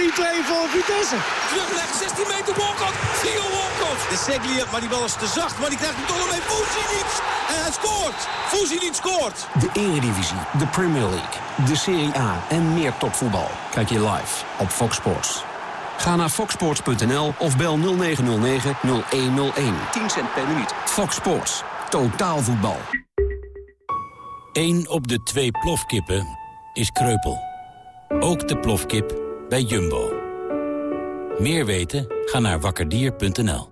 voor Vitesse. Terugleg, 16 meter Walcott. Theo Walcott. De Seglia, maar die bal is te zacht. Maar die krijgt hem toch nog mee. Fuzilic. En hij scoort. Fuzilic scoort. De Eredivisie, de Premier League, de Serie A en meer topvoetbal. Kijk je live op Fox Sports. Ga naar foxsports.nl of bel 0909-0101. 10 cent per minuut. Fox Sports. Totaal voetbal. Eén op de twee plofkippen is kreupel. Ook de plofkip bij Jumbo. Meer weten? Ga naar wakkerdier.nl.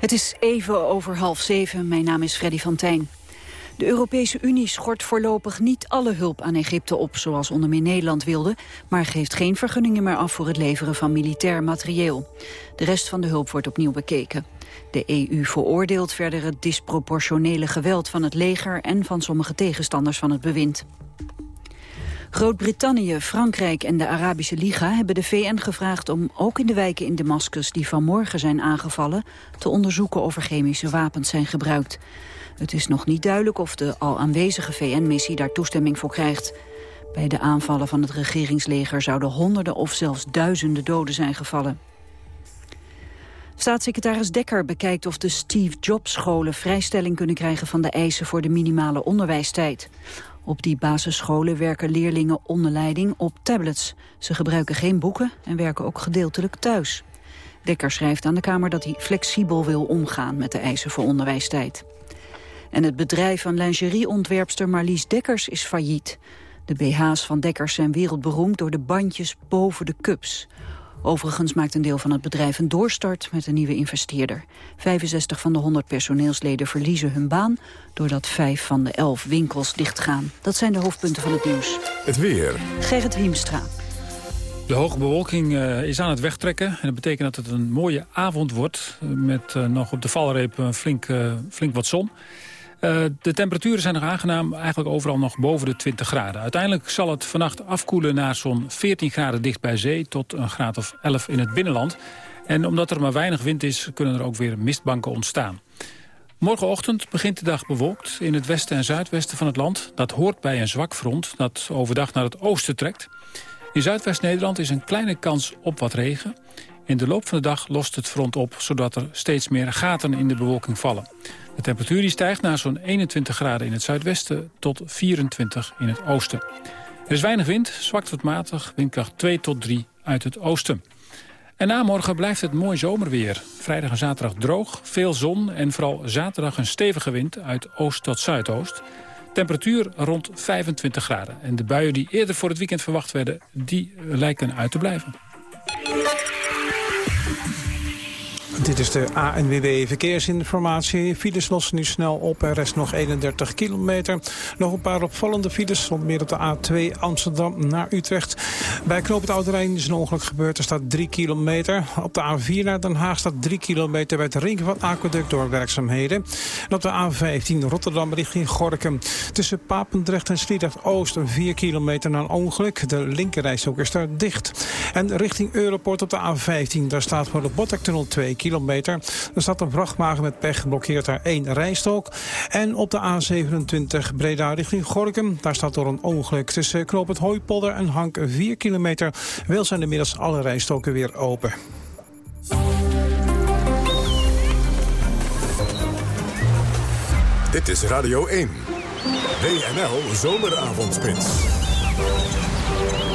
Het is even over half zeven. Mijn naam is Freddy van Tijn. De Europese Unie schort voorlopig niet alle hulp aan Egypte op... zoals onder meer Nederland wilde... maar geeft geen vergunningen meer af voor het leveren van militair materieel. De rest van de hulp wordt opnieuw bekeken. De EU veroordeelt verder het disproportionele geweld van het leger... en van sommige tegenstanders van het bewind. Groot-Brittannië, Frankrijk en de Arabische Liga hebben de VN gevraagd om ook in de wijken in Damascus die vanmorgen zijn aangevallen te onderzoeken of er chemische wapens zijn gebruikt. Het is nog niet duidelijk of de al aanwezige VN-missie daar toestemming voor krijgt. Bij de aanvallen van het regeringsleger zouden honderden of zelfs duizenden doden zijn gevallen. Staatssecretaris Dekker bekijkt of de Steve Jobs scholen vrijstelling kunnen krijgen van de eisen voor de minimale onderwijstijd. Op die basisscholen werken leerlingen onder leiding op tablets. Ze gebruiken geen boeken en werken ook gedeeltelijk thuis. Dekker schrijft aan de Kamer dat hij flexibel wil omgaan met de eisen voor onderwijstijd. En het bedrijf van lingerieontwerpster Marlies Dekkers is failliet. De BH's van Dekkers zijn wereldberoemd door de bandjes boven de cups. Overigens maakt een deel van het bedrijf een doorstart met een nieuwe investeerder. 65 van de 100 personeelsleden verliezen hun baan... doordat vijf van de elf winkels dichtgaan. Dat zijn de hoofdpunten van het nieuws. Het weer. Gerrit Hiemstra. De hoge bewolking uh, is aan het wegtrekken. En dat betekent dat het een mooie avond wordt... met uh, nog op de valreep uh, flink, flink wat zon. Uh, de temperaturen zijn nog aangenaam, eigenlijk overal nog boven de 20 graden. Uiteindelijk zal het vannacht afkoelen naar zo'n 14 graden dicht bij zee... tot een graad of 11 in het binnenland. En omdat er maar weinig wind is, kunnen er ook weer mistbanken ontstaan. Morgenochtend begint de dag bewolkt in het westen en zuidwesten van het land. Dat hoort bij een zwak front dat overdag naar het oosten trekt. In Zuidwest-Nederland is een kleine kans op wat regen. In de loop van de dag lost het front op, zodat er steeds meer gaten in de bewolking vallen. De temperatuur stijgt naar zo'n 21 graden in het zuidwesten tot 24 in het oosten. Er is weinig wind, zwak tot matig, windkracht 2 tot 3 uit het oosten. En na morgen blijft het mooi zomerweer. Vrijdag en zaterdag droog, veel zon en vooral zaterdag een stevige wind uit oost tot zuidoost. Temperatuur rond 25 graden. En de buien die eerder voor het weekend verwacht werden, die lijken uit te blijven. Dit is de ANWB Verkeersinformatie. Files lossen nu snel op. Er rest nog 31 kilometer. Nog een paar opvallende files. Stond meer op de A2 Amsterdam naar Utrecht. Bij Knoop het Oude is een ongeluk gebeurd. Er staat 3 kilometer. Op de A4 naar Den Haag staat 3 kilometer... bij het ring van Aqueduct door werkzaamheden. En op de A15 Rotterdam richting Gorkum. Tussen Papendrecht en Sliedrecht-Oost... 4 kilometer na een ongeluk. De linkerrijstrook is daar dicht. En richting Europort op de A15. Daar staat voor de Botlektunnel 2 kilometer kilometer. Er staat een vrachtwagen met pech, blokkeert daar één rijstok. En op de A27 Breda richting Gorkum. Daar staat door een ongeluk tussen Knoop het Hooipolder en Hank 4 kilometer. Wel zijn inmiddels alle rijstoken weer open. Dit is Radio 1. WNL Zomeravondspits.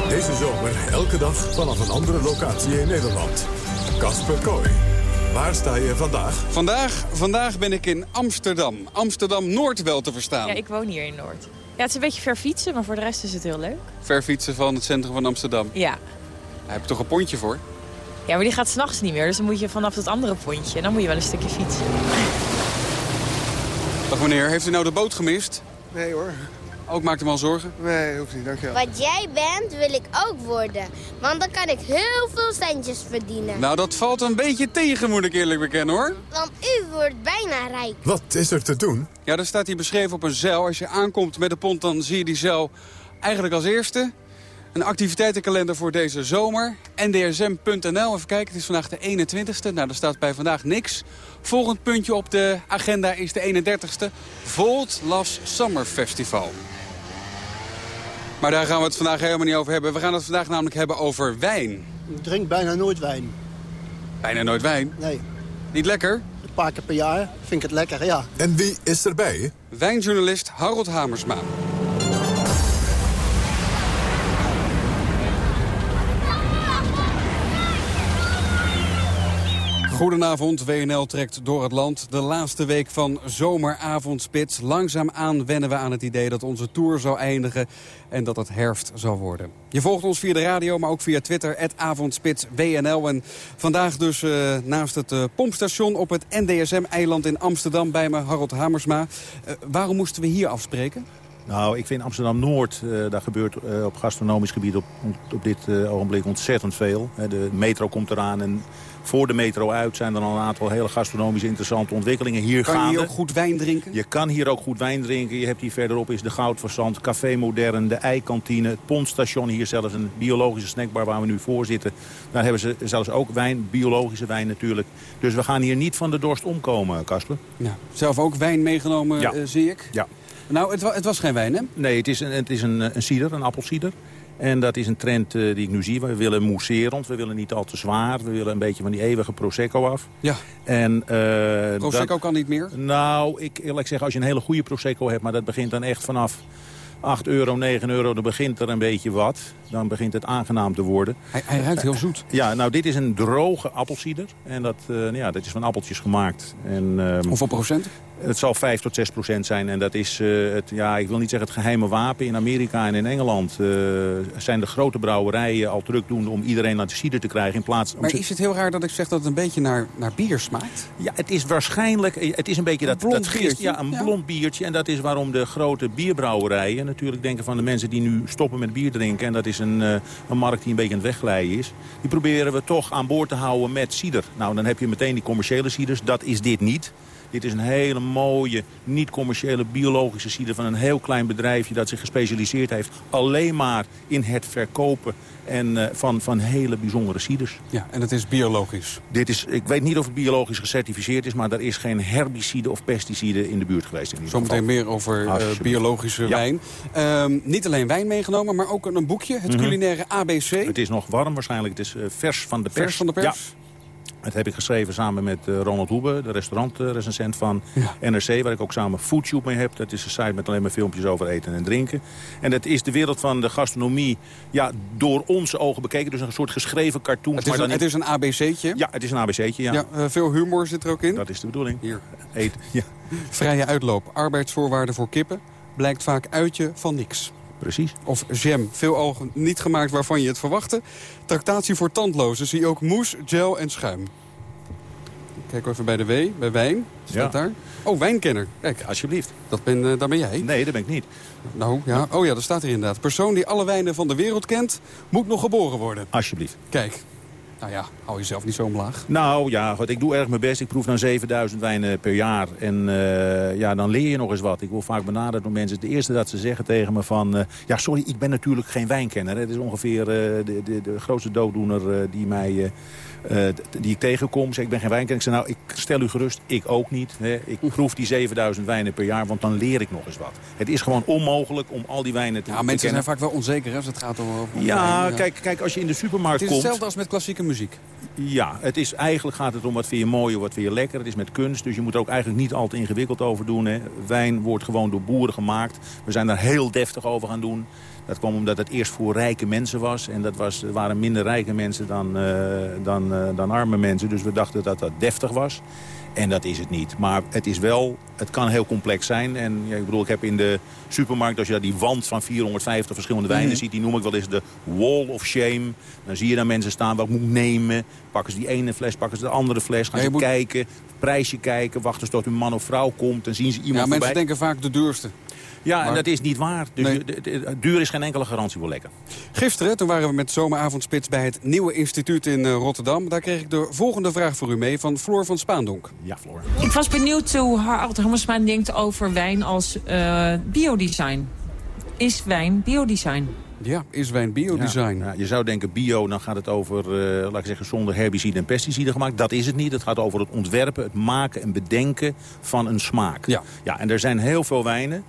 Deze zomer elke dag vanaf een andere locatie in Nederland. Kasper Kooi. Waar sta je vandaag? Vandaag, vandaag ben ik in Amsterdam. Amsterdam-Noord wel te verstaan. Ja, ik woon hier in Noord. Ja, het is een beetje ver fietsen, maar voor de rest is het heel leuk. Ver fietsen van het centrum van Amsterdam? Ja. Daar heb je toch een pontje voor? Ja, maar die gaat s'nachts niet meer. Dus dan moet je vanaf het andere pontje. Dan moet je wel een stukje fietsen. Dag meneer, heeft u nou de boot gemist? Nee hoor. Ook maakt hem al zorgen? Nee, hoeft niet, dankjewel. Wat jij bent, wil ik ook worden. Want dan kan ik heel veel centjes verdienen. Nou, dat valt een beetje tegen, moet ik eerlijk bekennen, hoor. Want u wordt bijna rijk. Wat is er te doen? Ja, dat staat hier beschreven op een zeil. Als je aankomt met de pont, dan zie je die zeil eigenlijk als eerste. Een activiteitenkalender voor deze zomer. NDSM.nl. Even kijken, het is vandaag de 21ste. Nou, er staat bij vandaag niks. Volgend puntje op de agenda is de 31ste. Volt Las Summer Festival. Maar daar gaan we het vandaag helemaal niet over hebben. We gaan het vandaag namelijk hebben over wijn. Ik drink bijna nooit wijn. Bijna nooit wijn? Nee. Niet lekker? Een paar keer per jaar vind ik het lekker, ja. En wie is erbij? Wijnjournalist Harold Hamersma. Goedenavond, WNL trekt door het land. De laatste week van zomeravondspits. Langzaamaan wennen we aan het idee dat onze tour zou eindigen... en dat het herfst zou worden. Je volgt ons via de radio, maar ook via Twitter, avondspits WNL. En vandaag dus uh, naast het uh, pompstation op het NDSM-eiland in Amsterdam... bij me, Harold Hamersma. Uh, waarom moesten we hier afspreken? Nou, ik vind Amsterdam-Noord, uh, daar gebeurt op gastronomisch gebied op, op dit ogenblik ontzettend veel. de metro komt eraan en voor de metro uit zijn er al een aantal hele gastronomisch interessante ontwikkelingen hier kan gaande. Kan je hier ook goed wijn drinken? Je kan hier ook goed wijn drinken. Je hebt hier verderop is de Goudverzand, Café Modern, de Eikantine, het Pontstation. Hier zelfs een biologische snackbar waar we nu voor zitten. Daar hebben ze zelfs ook wijn, biologische wijn natuurlijk. Dus we gaan hier niet van de dorst omkomen, Kasper. Ja. Zelf ook wijn meegenomen, ja. zie ik? Ja. Nou, het, het, was geen wijn, hè? Nee, het is een, het is een, een cider, een appelcider. En dat is een trend uh, die ik nu zie. We willen mousserend, we willen niet al te zwaar. We willen een beetje van die eeuwige Prosecco af. Ja. En, uh, Prosecco dat, kan niet meer? Nou, ik eerlijk zeggen, als je een hele goede Prosecco hebt... maar dat begint dan echt vanaf 8 euro, 9 euro, dan begint er een beetje wat. Dan begint het aangenaam te worden. Hij, hij ruikt heel zoet. Ja, nou dit is een droge appelsieder. En dat, uh, ja, dat is van appeltjes gemaakt. En, um, Hoeveel procent? Het zal 5 tot 6 procent zijn. En dat is, uh, het, ja, ik wil niet zeggen het geheime wapen. In Amerika en in Engeland uh, zijn de grote brouwerijen al druk doen om iedereen naar de cider te krijgen. In plaats, maar is het heel raar dat ik zeg dat het een beetje naar, naar bier smaakt? Ja, het is waarschijnlijk, het is een beetje een dat, blond dat. Ja, een ja. blond biertje. En dat is waarom de grote bierbrouwerijen natuurlijk denken van de mensen die nu stoppen met bier drinken. En dat is een, uh, een markt die een beetje aan het wegglijden is. Die proberen we toch aan boord te houden met cider. Nou, dan heb je meteen die commerciële ciders. Dat is dit niet. Dit is een hele mooie, niet-commerciële biologische cider van een heel klein bedrijfje dat zich gespecialiseerd heeft alleen maar in het verkopen en, uh, van, van hele bijzondere ciders. Ja, en het is biologisch? Dit is, ik weet niet of het biologisch gecertificeerd is, maar er is geen herbicide of pesticide in de buurt geweest. Zometeen meer over uh, biologische ja. wijn. Uh, niet alleen wijn meegenomen, maar ook een boekje, het mm -hmm. culinaire ABC. Het is nog warm waarschijnlijk, het is uh, vers van de pers. Vers van de pers? Ja. Dat heb ik geschreven samen met uh, Ronald Hoebe, de restaurantrecensent van ja. NRC... waar ik ook samen Foodtube mee heb. Dat is een site met alleen maar filmpjes over eten en drinken. En dat is de wereld van de gastronomie ja, door onze ogen bekeken. Dus een soort geschreven cartoon. Het is, een, het is een ABC'tje? Ja, het is een ABC'tje, ja. ja uh, veel humor zit er ook in? Dat is de bedoeling. Hier. Eten, ja. Vrije uitloop, arbeidsvoorwaarden voor kippen... blijkt vaak uitje van niks. Precies. Of jam, veel ogen niet gemaakt waarvan je het verwachtte. Tractatie voor tandlozen, zie ook moes, gel en schuim. Kijk even bij de W, bij wijn. Staat ja. daar. Oh, wijnkenner. Kijk, alsjeblieft. Dat ben, uh, daar ben jij. Nee, dat ben ik niet. Nou, ja. Oh ja, dat staat er inderdaad. Persoon die alle wijnen van de wereld kent, moet nog geboren worden. Alsjeblieft. Kijk. Nou ja, hou jezelf niet zo omlaag. Nou ja, goed, ik doe erg mijn best. Ik proef dan 7000 wijnen per jaar. En uh, ja, dan leer je nog eens wat. Ik word vaak benaderd door mensen. Het eerste dat ze zeggen tegen me van... Uh, ja, sorry, ik ben natuurlijk geen wijnkenner. Het is ongeveer uh, de, de, de, grootste dooddoener die mij... Uh, die ik tegenkom. Zeg, ik ben geen wijnkenner. Ik zeg, nou, ik stel u gerust, ik ook niet. Hè. Ik proef die 7000 wijnen per jaar, want dan leer ik nog eens wat. Het is gewoon onmogelijk om al die wijnen te Ja, mensen zijn vaak wel onzeker als het gaat om... om ja, kijk, kijk, als je in de supermarkt komt... Het is hetzelfde als met klassieke muziek. Ja, het is, eigenlijk gaat het om wat vind je mooi of wat vind je lekker. Het is met kunst, dus je moet er ook eigenlijk niet al te ingewikkeld over doen. Hè. Wijn wordt gewoon door boeren gemaakt. We zijn daar heel deftig over gaan doen. Dat kwam omdat het eerst voor rijke mensen was. En dat was, waren minder rijke mensen dan, uh, dan, uh, dan arme mensen. Dus we dachten dat dat deftig was. En dat is het niet. Maar het is wel, het kan heel complex zijn. En ja, ik bedoel, ik heb in de supermarkt, als je daar die wand van 450 verschillende wijnen mm. ziet, die noem ik wel eens de wall of shame. Dan zie je daar mensen staan, wat moet nemen? Pakken ze die ene fles, pakken ze de andere fles, gaan ja, ze moet... kijken, prijsje kijken, wachten tot hun man of vrouw komt. Dan zien ze iemand Ja, mensen denken vaak de duurste. Ja, en dat is niet waar. Dus Nee. de- de- duur is geen enkele garantie voor lekker. Gisteren, toen waren we met zomeravondspits bij het Nieuwe Instituut in eh, Rotterdam. Daar kreeg ik de volgende vraag voor u mee van Floor van Spaandonk. Ja, Floor. Ik was benieuwd hoe Harald Hammersma denkt over wijn als eh, biodesign. Is wijn biodesign? Ja, is wijn biodesign? Ja, ja, je zou denken bio, dan gaat het over, eh, laat ik zeggen, zonder herbiciden en pesticiden gemaakt. Dat is het niet. Het gaat over het ontwerpen, het maken en bedenken van een smaak. Ja. Ja, en er zijn heel veel wijnen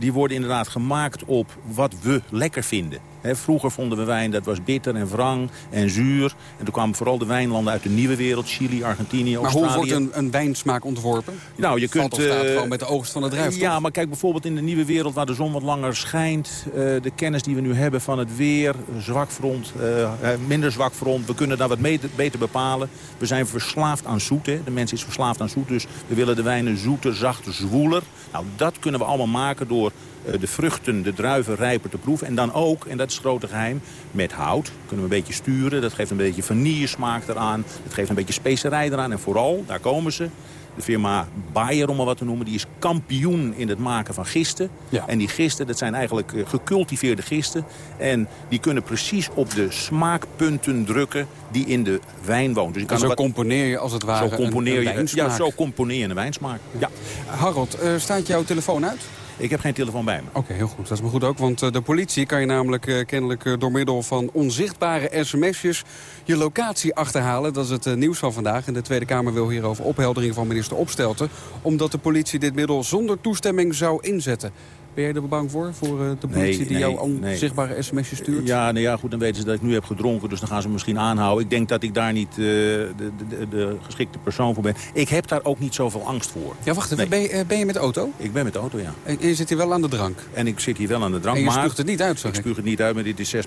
die worden inderdaad gemaakt op wat we lekker vinden. Vroeger vonden we wijn, dat was bitter en wrang en zuur. En toen kwamen vooral de wijnlanden uit de nieuwe wereld. Chili, Argentinië, Maar Australië. hoe wordt een, een wijnsmaak ontworpen? Nou, je Valt kunt... staat eh, gewoon met de oogst van de druif, Ja, maar kijk bijvoorbeeld in de nieuwe wereld waar de zon wat langer schijnt. eh, de kennis die we nu hebben van het weer, zwak front, eh, minder zwak front. We kunnen daar wat mee- beter bepalen. We zijn verslaafd aan zoet. Hè. De mens is verslaafd aan zoet. Dus we willen de wijnen zoeter, zachter, zwoeler. Nou, dat kunnen we allemaal maken door de vruchten, de druiven rijper te proeven. En dan ook, en dat is het grote geheim, met hout. Kunnen we een beetje sturen. Dat geeft een beetje vanillesmaak eraan. Dat geeft een beetje specerij eraan. En vooral, daar komen ze, de firma Bayer, om maar wat te noemen, die is kampioen in het maken van gisten. Ja. En die gisten, dat zijn eigenlijk eh, gecultiveerde gisten. En die kunnen precies op de smaakpunten drukken die in de wijn wonen. Dus je En zo wat- componeer je als het ware zo componeer een, je, een wijnsmaak. Ja, zo componeer je een wijnsmaak. Ja. Harold, eh, staat jouw telefoon uit? Ik heb geen telefoon bij me. Oké, heel goed. Dat is me goed ook, want eh, de politie kan je namelijk eh, kennelijk eh, door middel van onzichtbare sms'jes je locatie achterhalen. Dat is het nieuws van vandaag. En de Tweede Kamer wil hierover opheldering van minister Opstelten. Omdat de politie dit middel zonder toestemming zou inzetten. Ben jij er bang voor, voor eh, de politie Nee, die nee, jou nee. onzichtbare sms'jes stuurt? Ja, nou ja, goed, dan weten ze dat ik nu heb gedronken, dus dan gaan ze me misschien aanhouden. Ik denk dat ik daar niet eh, de, de, de geschikte persoon voor ben. Ik heb daar ook niet zoveel angst voor. Ja, wacht even. Nee. Ben, je, eh, ben je met de auto? Ik ben met de auto, ja. En je zit hier wel aan de drank? En ik zit hier wel aan de drank, En je maar... spuugt het niet uit, zeg Ik ik. spuug het niet uit, maar dit is 6%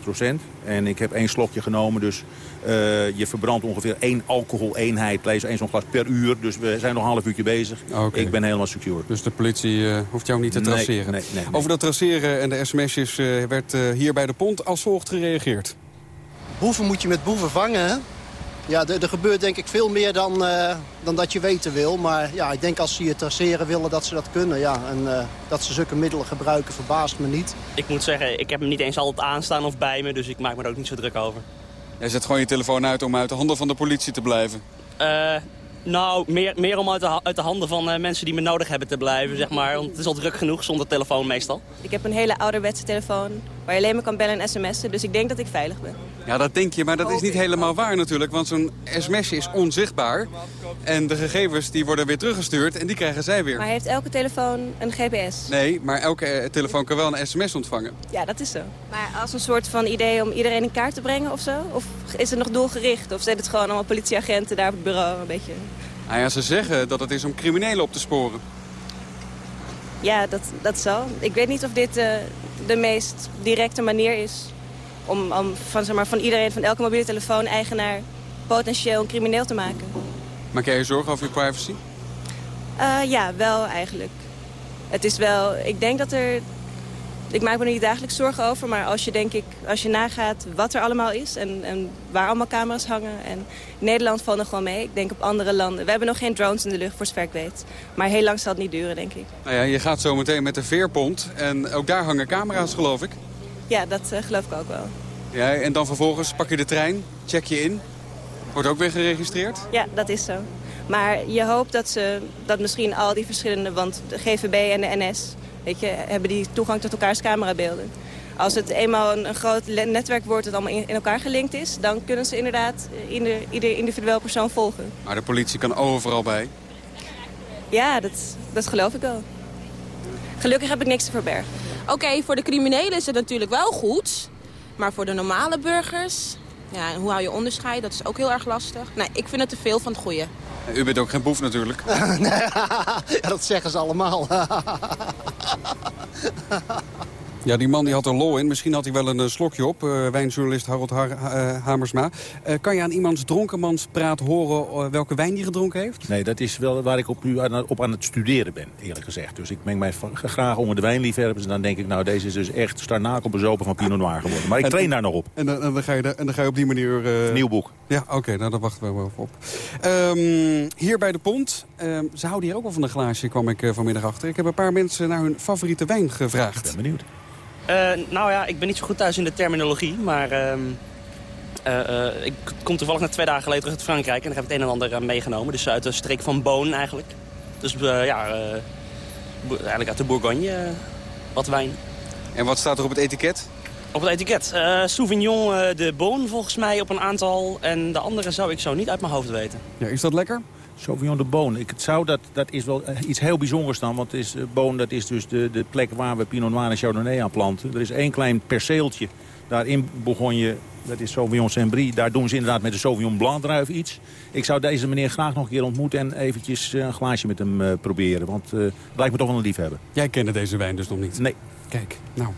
En ik heb één slokje genomen, dus eh, je verbrandt ongeveer één alcoholeenheid. Lees één zo'n glas per uur, dus we zijn nog een half uurtje bezig. Ik ben helemaal secure. Dus de politie eh, hoeft jou niet te traceren. nee, nee, nee. Over dat traceren en de sms'jes eh, werd eh, hier bij de pont als volgt gereageerd. Boeven moet je met boeven vangen, hè? Ja, er er gebeurt denk ik veel meer dan, eh, dan dat je weten wil. Maar ja, ik denk als ze je traceren willen dat ze dat kunnen. Ja. En eh, dat ze zulke middelen gebruiken verbaast me niet. Ik moet zeggen, ik heb hem niet eens altijd aanstaan of bij me, dus ik maak me er ook niet zo druk over. Jij zet gewoon je telefoon uit om uit de handen van de politie te blijven. Eh, nou, meer, meer om uit de, uit de handen van eh, mensen die me nodig hebben te blijven, zeg maar. Want het is al druk genoeg zonder telefoon meestal. Ik heb een hele ouderwetse telefoon waar je alleen maar kan bellen en sms'en. Dus ik denk dat ik veilig ben. Ja, dat denk je, maar dat is niet helemaal waar natuurlijk. Want zo'n sms'je is onzichtbaar. En de gegevens die worden weer teruggestuurd en die krijgen zij weer. Maar heeft elke telefoon een GPS? Nee, maar elke eh, telefoon kan wel een sms ontvangen. Ja, dat is zo. Maar als een soort van idee om iedereen in kaart te brengen of zo? Of is het nog doelgericht? Of zijn het gewoon allemaal politieagenten daar op het bureau een beetje... Nou ja, ze zeggen dat het is om criminelen op te sporen. Ja, dat, dat zal. Ik weet niet of dit eh, de meest directe manier is... om, om van, zeg maar, van iedereen, van elke mobiele telefoon-eigenaar... potentieel een crimineel te maken. Maak jij je zorgen over je privacy? Eh, ja, wel eigenlijk. Het is wel, ik denk dat er, ik maak me er niet dagelijks zorgen over, maar als je denk ik, als je nagaat wat er allemaal is en, en waar allemaal camera's hangen. En Nederland valt nog wel mee. Ik denk op andere landen. We hebben nog geen drones in de lucht, voor zover ik weet. Maar heel lang zal het niet duren, denk ik. Nou ja, je gaat zo meteen met de veerpont en ook daar hangen camera's, geloof ik. Ja, dat eh, geloof ik ook wel. Ja, en dan vervolgens pak je de trein, check je in. Wordt ook weer geregistreerd. Ja, dat is zo. Maar je hoopt dat ze, dat misschien al die verschillende, want de GVB en de NS, weet je, hebben die toegang tot elkaars camerabeelden. Als het eenmaal een, een groot netwerk wordt dat allemaal in, in elkaar gelinkt is, dan kunnen ze inderdaad ieder, ieder individueel persoon volgen. Maar de politie kan overal bij. Ja, dat, dat geloof ik wel. Gelukkig heb ik niks te verbergen. Oké, voor de criminelen is het natuurlijk wel goed. Maar voor de normale burgers... Ja, en hoe hou je onderscheid? Dat is ook heel erg lastig. Nee, ik vind het te veel van het goede. U bent ook geen boef natuurlijk. *laughs* ja, dat zeggen ze allemaal. *laughs* Ja, die man die had er lol in. Misschien had hij wel een eh, slokje op. eh, wijnjournalist Harold Har- eh, Hamersma. Kan je aan iemands dronkenmanspraat horen welke wijn die gedronken heeft? Nee, dat is wel waar ik op nu aan, op aan het studeren ben, eerlijk gezegd. Dus ik meng mij graag onder de wijnliefhebbers. En dan denk ik, nou, deze is dus echt starnakel bezopen van Pinot Noir geworden. Maar ik En- train daar nog op. En, dan- en dan, ga je, en dan ga je op die manier... Nieuw boek. Ja, oké, nou, daar wachten we wel even op. Ehm, hier bij de pont, eh, ehm, ze houden hier ook wel van een glaasje, kwam ik vanmiddag achter. Ik heb een paar mensen naar hun favoriete wijn gevraagd. ben benieuwd. Eh, nou ja, ik ben niet zo goed thuis in de terminologie, maar... ehm, eh, eh, ik kom toevallig net twee dagen geleden terug uit Frankrijk... en daar heb ik het een en ander meegenomen. Dus uit de streek van Boon eigenlijk. Dus ja, eh, eigenlijk uit de Bourgogne wat wijn. En wat staat er op het etiket? Op het etiket. eh Sauvignon eh, de Boon volgens mij op een aantal. En de andere zou ik zo niet uit mijn hoofd weten. Ja, is dat lekker? Sauvignon de Boon. Ik, het zou dat, dat is wel eh, iets heel bijzonders dan. Want is, eh, Boon dat is dus de, de plek waar we Pinot Noir en Chardonnay aan planten. Er is één klein perceeltje daar in Bourgogne. Dat is Sauvignon Saint-Brie. Daar doen ze inderdaad met de Sauvignon Blanc druif iets. Ik zou deze meneer graag nog een keer ontmoeten en eventjes eh, een glaasje met hem eh, proberen. Want eh, het lijkt me toch wel een liefhebber. Jij kende deze wijn dus nog niet? Nee. Kijk, nou.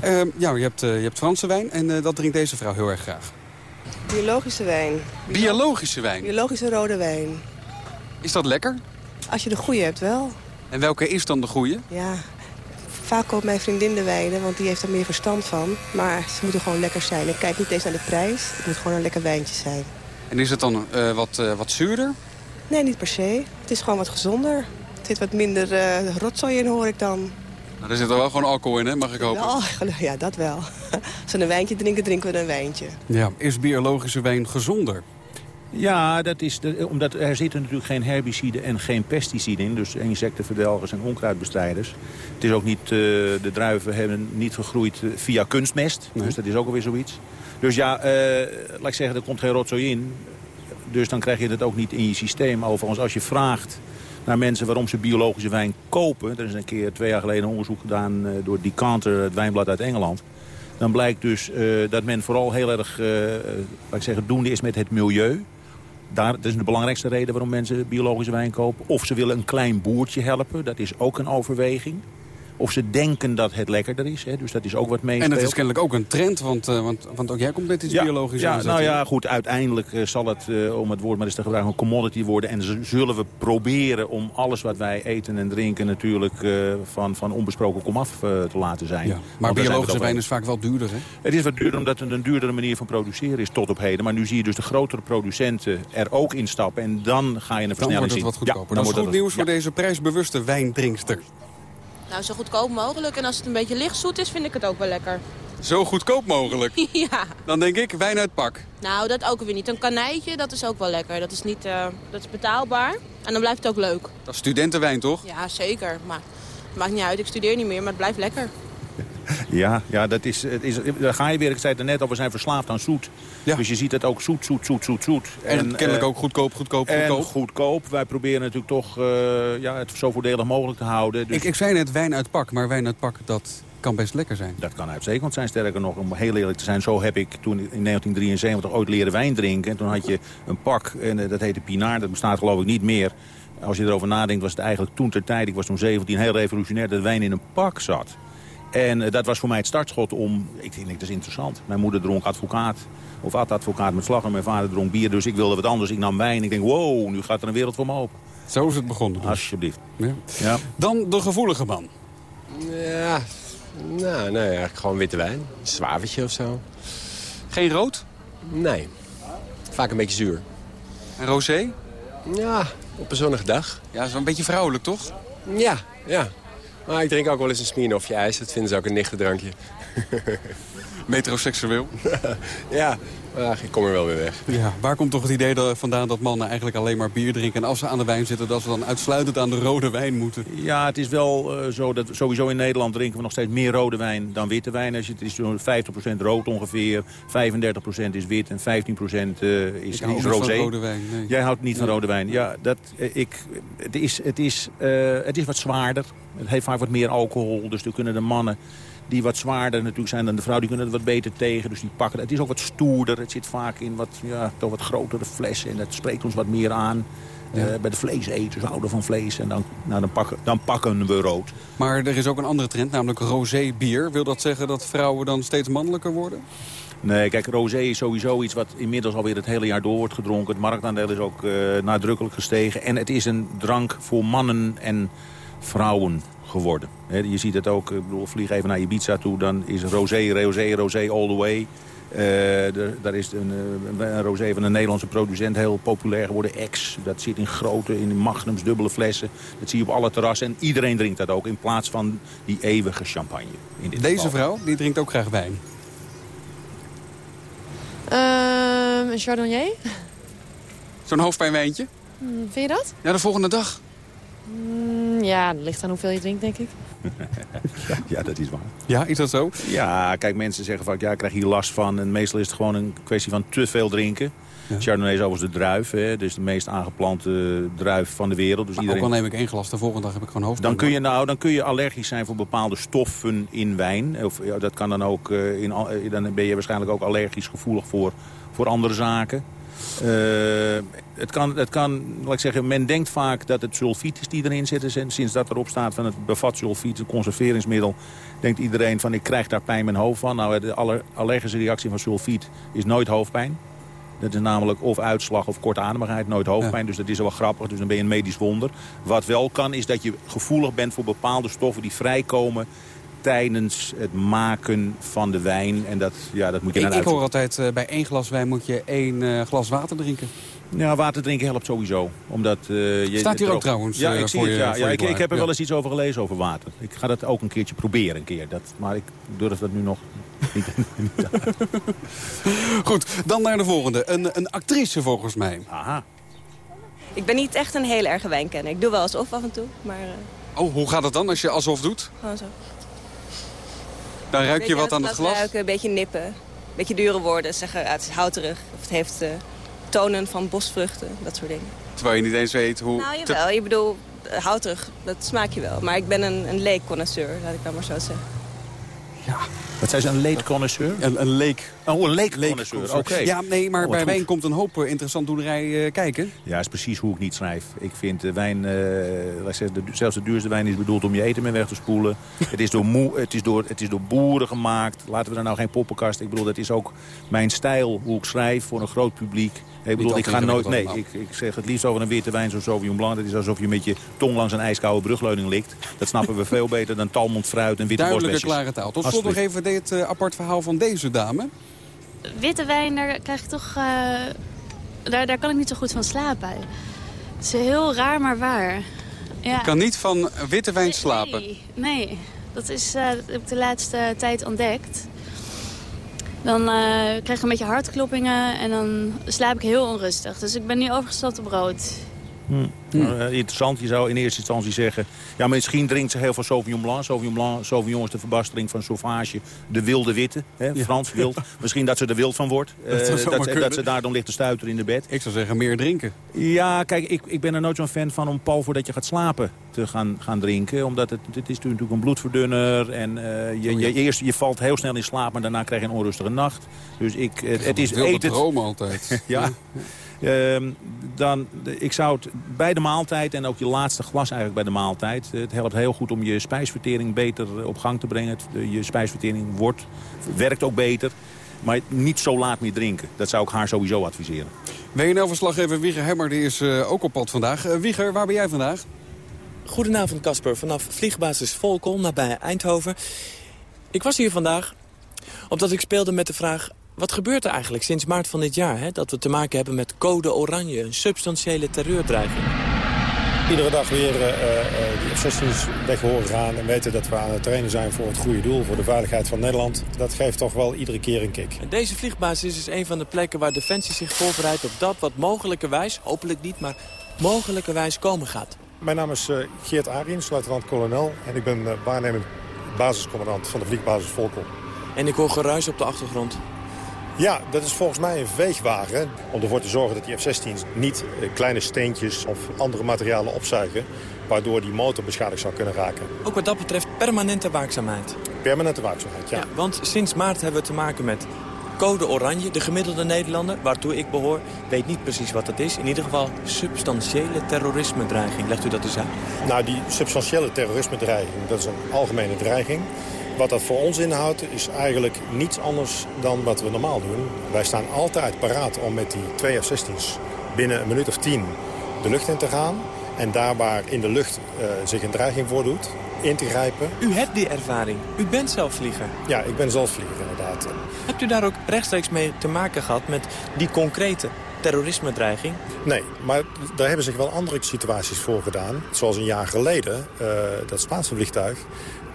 Ehm, ja, je hebt, je hebt Franse wijn en eh, dat drinkt deze vrouw heel erg graag. Biologische wijn. Biologische wijn. Biologische rode wijn. Is dat lekker? Als je de goede hebt wel. En welke is dan de goede? Ja, vaak koopt mijn vriendin de wijnen, want die heeft er meer verstand van. Maar ze moeten gewoon lekker zijn. Ik kijk niet eens naar de prijs. Het moet gewoon een lekker wijntje zijn. En is het dan eh, wat, eh, wat zuurder? Nee, niet per se. Het is gewoon wat gezonder. Er zit wat minder eh, rotzooi in, hoor ik dan. Nou, er zit er wel gewoon alcohol in, hè? mag ik hopen? *laughs* Ja, dat wel. *laughs* Als we een wijntje drinken, drinken we een wijntje. Ja. Is biologische wijn gezonder? Ja, dat is de, omdat er zitten natuurlijk geen herbiciden en geen pesticiden in. Dus insectenverdelgers en onkruidbestrijders. Het is ook niet, eh, de druiven hebben niet gegroeid eh, via kunstmest. Dus dat is ook alweer zoiets. Dus ja, eh, laat ik zeggen, er komt geen rotzooi in. Dus dan krijg je het ook niet in je systeem. Overigens, als je vraagt naar mensen waarom ze biologische wijn kopen... er is een keer twee jaar geleden een onderzoek gedaan door Decanter, het wijnblad uit Engeland... dan blijkt dus dat men vooral heel erg, laat ik zeggen, doende is met het milieu... Daar, dat is de belangrijkste reden waarom mensen biologische wijn kopen. Of ze willen een klein boertje helpen, dat is ook een overweging. Of ze denken dat het lekkerder is, hè, dus dat is ook wat En meespeelt. het is kennelijk ook een trend, want, eh, want, want ook jij komt met iets Ja, biologisch ja, nou ja, goed, uiteindelijk eh, zal het, eh, om het woord maar eens te gebruiken, een commodity worden. En zullen we proberen om alles wat wij eten en drinken natuurlijk van, van onbesproken komaf te laten zijn. Ja, maar biologische het wijn is vaak wel duurder, hè? het is wat duurder omdat het een duurdere manier van produceren is tot op heden. Maar nu zie je dus de grotere producenten er ook instappen. En dan ga je een Dan versnelling wordt het zien. wat goedkoper. Ja, dan dat is goed het- nieuws voor deze prijsbewuste wijndrinkster. Nou, zo goedkoop mogelijk. En als het een beetje lichtzoet is, vind ik het ook wel lekker. Zo goedkoop mogelijk. *laughs* ja. Dan denk ik, wijn uit pak. Nou, dat ook weer niet. Een kanijtje, dat is ook wel lekker. Dat is, niet, eh, dat is betaalbaar. En dan blijft het ook leuk. Dat is studentenwijn, toch? Ja, zeker. Maar het maakt niet uit. Ik studeer niet meer, maar het blijft lekker. *laughs* Ja, ja dat is, het is, daar ga je weer. Ik zei het net al, we zijn verslaafd aan zoet. Dus je ziet het ook zoet, zoet, zoet, zoet, zoet. En kennelijk eh, ook goedkoop, goedkoop, En goedkoop. goedkoop. Wij proberen natuurlijk toch eh, ja, het zo voordelig mogelijk te houden. Dus Ik, ik zei net wijn uit pak, maar wijn uit pak, dat kan best lekker zijn. Dat kan uitstekend zijn. Sterker nog, om heel eerlijk te zijn, zo heb ik toen in 1973 ooit leren wijn drinken. En toen had je een pak, en eh, dat heette Pinaar, dat bestaat geloof ik niet meer. Als je erover nadenkt, was het eigenlijk toen ter tijd, ik was toen 17, heel revolutionair dat wijn in een pak zat. En eh, dat was voor mij het startschot om, ik denk, dat is interessant. Mijn moeder dronk advocaat, of at advocaat met slag en mijn vader dronk bier. Dus ik wilde wat anders, ik nam wijn. Ik denk, wow, nu gaat er een wereld voor me open. Zo is het begonnen. dus. Alsjeblieft. Ja. Ja. Dan de gevoelige man. Ja, nou, nee, eigenlijk gewoon witte wijn. Een zwavertje of zo. Geen rood? Nee. Vaak een beetje zuur. En rosé? Ja, op een zonnige dag. Ja, is wel een beetje vrouwelijk, toch? Ja, ja. Maar ik drink ook wel eens een Smirnoffje ijs. Dat vinden ze ook een nichtendrankje. Metroseksueel? *laughs* ja, maar ik kom er wel weer weg. Ja, waar komt toch het idee dat- vandaan dat mannen eigenlijk alleen maar bier drinken... en als ze aan de wijn zitten, dat ze dan uitsluitend aan de rode wijn moeten? Ja, het is wel eh, zo dat sowieso in Nederland drinken we nog steeds meer rode wijn dan witte wijn. Als je, het is zo'n 50% rood ongeveer, 35% is wit en 15% eh, is, is rosé. rode wijn, nee. Jij houdt niet van rode wijn. Ja, dat, eh, ik, het, is, het, is, eh, het is wat zwaarder. Het heeft vaak wat meer alcohol. Dus dan kunnen de mannen die wat zwaarder natuurlijk zijn dan de vrouw, die kunnen er wat beter tegen. Dus die pakken. Het is ook wat stoerder. Het zit vaak in wat, ja, toch wat grotere flessen. En dat spreekt ons wat meer aan. Eh, bij de vleeseters, houden van vlees. En dan, nou, dan, pakken, dan pakken we rood. Maar er is ook een andere trend, namelijk rosé bier. Wil dat zeggen dat vrouwen dan steeds mannelijker worden? Nee, kijk, rosé is sowieso iets wat inmiddels alweer het hele jaar door wordt gedronken. Het marktaandeel is ook eh, nadrukkelijk gestegen. En het is een drank voor mannen en vrouwen geworden. Hè, je ziet het ook, ik bedoel, vlieg even naar Ibiza toe, dan is rosé, rosé, rosé all the way. Uh, daar is een, een rosé van een Nederlandse producent heel populair geworden. X, dat zit in grote, in magnums, dubbele flessen. Dat zie je op alle terrassen. En iedereen drinkt dat ook in plaats van die eeuwige champagne. In dit Deze geval. vrouw, die drinkt ook graag wijn. Ehm, een chardonnay. Zo'n hoofdpijnwijntje? Hmm, vind je dat? Ja, de volgende dag. Mm, ja, dat ligt aan hoeveel je drinkt, denk ik. *laughs* ja, dat is waar. Ja, is dat zo? Ja, kijk, mensen zeggen vaak, ja, ik krijg hier last van. En meestal is het gewoon een kwestie van te veel drinken. Chardonnay is overigens de druif, hè, dus de meest aangeplante druif van de wereld. Dus Maar iedereen... ook al neem ik één glas, de volgende dag heb ik gewoon hoofdpijn. Dan kun, je, nou, dan kun je allergisch zijn voor bepaalde stoffen in wijn. Of, ja, dat kan dan ook, eh, in, al- eh, dan ben je waarschijnlijk ook allergisch gevoelig voor, voor andere zaken. Eh, het, kan, het kan, laat ik zeggen, men denkt vaak dat het sulfiet is die erin zit. En sinds dat erop staat van het bevat sulfiet, een conserveringsmiddel... denkt iedereen van ik krijg daar pijn in mijn hoofd van. Nou, de aller- allergische reactie van sulfiet is nooit hoofdpijn. Dat is namelijk of uitslag of kortademigheid, nooit hoofdpijn. Dus dat is wel grappig, dus dan ben je een medisch wonder. Wat wel kan, is dat je gevoelig bent voor bepaalde stoffen die vrijkomen tijdens het maken van de wijn. En dat, ja, dat moet je Ik, dan ik hoor altijd, eh, bij één glas wijn moet je één eh, glas water drinken. Ja, water drinken helpt sowieso. Omdat, eh, je, Staat hier ook trouwens, Ja, ik zie voor het. je- Ja, voor ja, je ik, ik heb er Ja. wel eens iets over gelezen over water. Ik ga dat ook een keertje proberen. Een keer. Dat, maar ik durf dat nu nog niet. *laughs* Goed, dan naar de volgende. Een, een actrice volgens mij. Aha. Ik ben niet echt een hele erge wijnkenner. Ik doe wel alsof af en toe, maar eh, Oh, hoe gaat het dan als je alsof doet? gewoon zo. Dan ruik je wat aan het glas? Ruiken, een beetje nippen. Een beetje dure woorden. Zeggen, ah, het is houterig. Of het heeft eh, tonen van bosvruchten. Dat soort dingen. Terwijl je niet eens weet hoe... Nou, te- jawel. Je bedoel, eh, houterig, dat smaak je wel. Maar ik ben een, een leekconnoisseur, laat ik dat maar zo zeggen. Wat zijn ze, een leekconnoisseur? Een, een leek. Oh, een leekconnoisseur, oké. Ja, nee, maar Oh, bij goed. wijn komt een hoop eh, interessant doenerij eh, kijken. Ja, is precies hoe ik niet schrijf. Ik vind de wijn, eh, laat ik zeggen, de, zelfs de duurste wijn is bedoeld om je eten mee weg te spoelen. *laughs* het, is door moe, het, is door, het is door boeren gemaakt. Laten we er nou geen poppenkast. Ik bedoel, dat is ook mijn stijl, hoe ik schrijf voor een groot publiek. Ik bedoel, ik ga nooit. Nee, ik, ik zeg het liefst over een witte wijn zoals Sauvignon Blanc. Dat is alsof je met je tong langs een ijskoude brugleuning likt. Dat snappen we veel beter dan talmond fruit en witte Duidelijke, klare taal. Tot slot nog even dit eh, apart verhaal van deze dame. Witte wijn, daar krijg ik toch... eh, daar, daar kan ik niet zo goed van slapen. Het is heel raar, maar waar. Ja. Ik kan niet van witte wijn slapen. Nee, nee. dat, is, eh, dat heb ik de laatste tijd ontdekt. Dan eh, krijg ik een beetje hartkloppingen en dan slaap ik heel onrustig. Dus ik ben nu overgestapt op rood. Hm. Nou, eh, interessant, je zou in eerste instantie zeggen... ja, misschien drinkt ze heel veel Sauvignon Blanc. Sauvignon Blanc Sauvignon is de verbastering van Sauvage, de wilde witte. Hè, Frans wild. *laughs* misschien dat ze er wild van wordt. Dat Eh, dat, dat ze daar dan ligt te stuiteren in de bed. Ik zou zeggen, meer drinken. Ja, kijk, ik, ik ben er nooit zo'n fan van om pal voordat je gaat slapen te gaan, gaan drinken. Omdat het, het is natuurlijk een bloedverdunner. En eh, je, je, eerst, je valt heel snel in slaap, maar daarna krijg je een onrustige nacht. Dus ik, het, het is eten. dromen altijd. *laughs* ja. Ehm, dan, ik zou het bij de maaltijd en ook je laatste glas eigenlijk bij de maaltijd. Het helpt heel goed om je spijsvertering beter op gang te brengen. Het- je spijsvertering wordt, werkt ook beter. Maar niet zo laat meer drinken. Dat zou ik haar sowieso adviseren. WNL-verslaggever Wieger Hemmer die is eh, ook op pad vandaag. Eh, Wieger, waar ben jij vandaag? Goedenavond Casper, vanaf vliegbasis Volkel nabij Eindhoven. Ik was hier vandaag omdat ik speelde met de vraag... wat gebeurt er eigenlijk sinds maart van dit jaar? Hè? Dat we te maken hebben met code oranje, een substantiële terreurdreiging. Iedere dag weer eh, die F-16's weg horen gaan en weten dat we aan het trainen zijn voor het goede doel, voor de veiligheid van Nederland. Dat geeft toch wel iedere keer een kick. En deze vliegbasis is een van de plekken waar Defensie zich voorbereidt op dat wat mogelijkerwijs, hopelijk niet, maar mogelijkerwijs komen gaat. Mijn naam is eh, Geert Ariens, luitenant-kolonel en ik ben waarnemend basiscommandant van de vliegbasis Volkel. En ik hoor geruis op de achtergrond. Ja, dat is volgens mij een veegwagen om ervoor te zorgen dat die F-16's niet eh, kleine steentjes of andere materialen opzuigen, waardoor die motor beschadigd zou kunnen raken. Ook wat dat betreft permanente waakzaamheid. Permanente waakzaamheid, ja. Ja, want sinds maart hebben we te maken met code oranje. De gemiddelde Nederlander, waartoe ik behoor, weet niet precies wat dat is. In ieder geval substantiële terrorisme-dreiging. Legt u dat eens uit? Nou, die substantiële terrorisme-dreiging, dat is een algemene dreiging. Wat dat voor ons inhoudt, is eigenlijk niets anders dan wat we normaal doen. Wij staan altijd paraat om met die twee F-16's binnen een minuut of tien de lucht in te gaan. En daar waar in de lucht uh, zich een dreiging voordoet, in te grijpen. U hebt die ervaring. U bent zelf vlieger. Ja, ik ben zelf vlieger inderdaad. Hebt u daar ook rechtstreeks mee te maken gehad met die concrete terrorisme-dreiging? Nee, maar daar hebben zich wel andere situaties voor gedaan. Zoals een jaar geleden, uh, dat Spaanse vliegtuig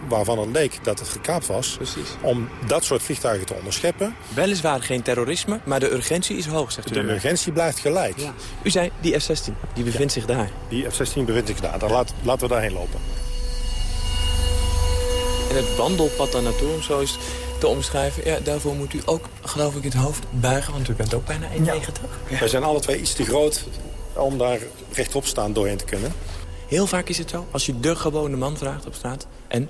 waarvan het leek dat het gekaapt was... Precies. om dat soort vliegtuigen te onderscheppen. Weliswaar geen terrorisme, maar de urgentie is hoog, zegt u. De urgentie blijft gelijk. Ja. U zei, die F-16, die bevindt zich daar. Die F-16 bevindt zich daar. Dan laat, laten we daarheen lopen. En het wandelpad daar naartoe, om zo is te omschrijven... Ja, daarvoor moet u ook, geloof ik, het hoofd buigen, want u bent ook bijna 1,90. Ja. Wij zijn alle twee iets te groot om daar rechtop staan doorheen te kunnen. Heel vaak is het zo, als je de gewone man vraagt op straat... en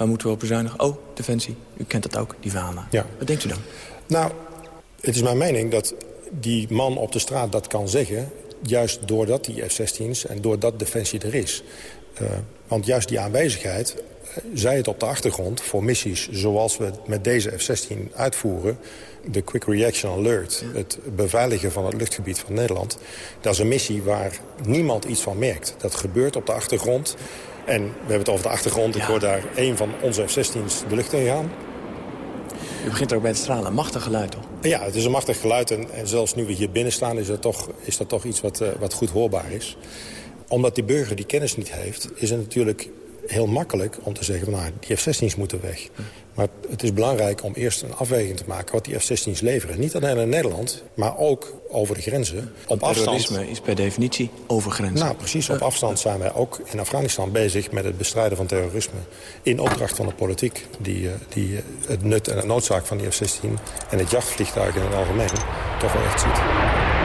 Waar moeten we op bezuinigen? Oh, Defensie. U kent dat ook, die verhalen. Ja. Wat denkt u dan? Nou, het is mijn mening dat die man op de straat dat kan zeggen... juist doordat die F-16's en doordat Defensie er is. Uh, want juist die aanwezigheid, uh, zij het op de achtergrond... voor missies zoals we met deze F-16 uitvoeren... de Quick Reaction Alert, het beveiligen van het luchtgebied van Nederland... dat is een missie waar niemand iets van merkt. Dat gebeurt op de achtergrond... En we hebben het over de achtergrond. Ik hoor daar een van onze F-16's de lucht in gaan. U begint er ook bij het stralen. Machtig geluid, toch? Ja, het is een machtig geluid. En, en zelfs nu we hier binnen staan, is dat toch, is dat toch iets wat, uh, wat goed hoorbaar is. Omdat die burger die kennis niet heeft, is het natuurlijk heel makkelijk om te zeggen... nou, die F-16's moeten weg. Maar het is belangrijk om eerst een afweging te maken... wat die F-16's leveren. Niet alleen in Nederland, maar ook over de grenzen. Op afstand... is per definitie over grenzen. Nou, precies. Op afstand zijn wij ook in Afghanistan bezig... met het bestrijden van terrorisme. In opdracht van de politiek. Die, die het nut en het noodzaak van die F-16... en het jachtvliegtuig in het algemeen toch wel echt ziet.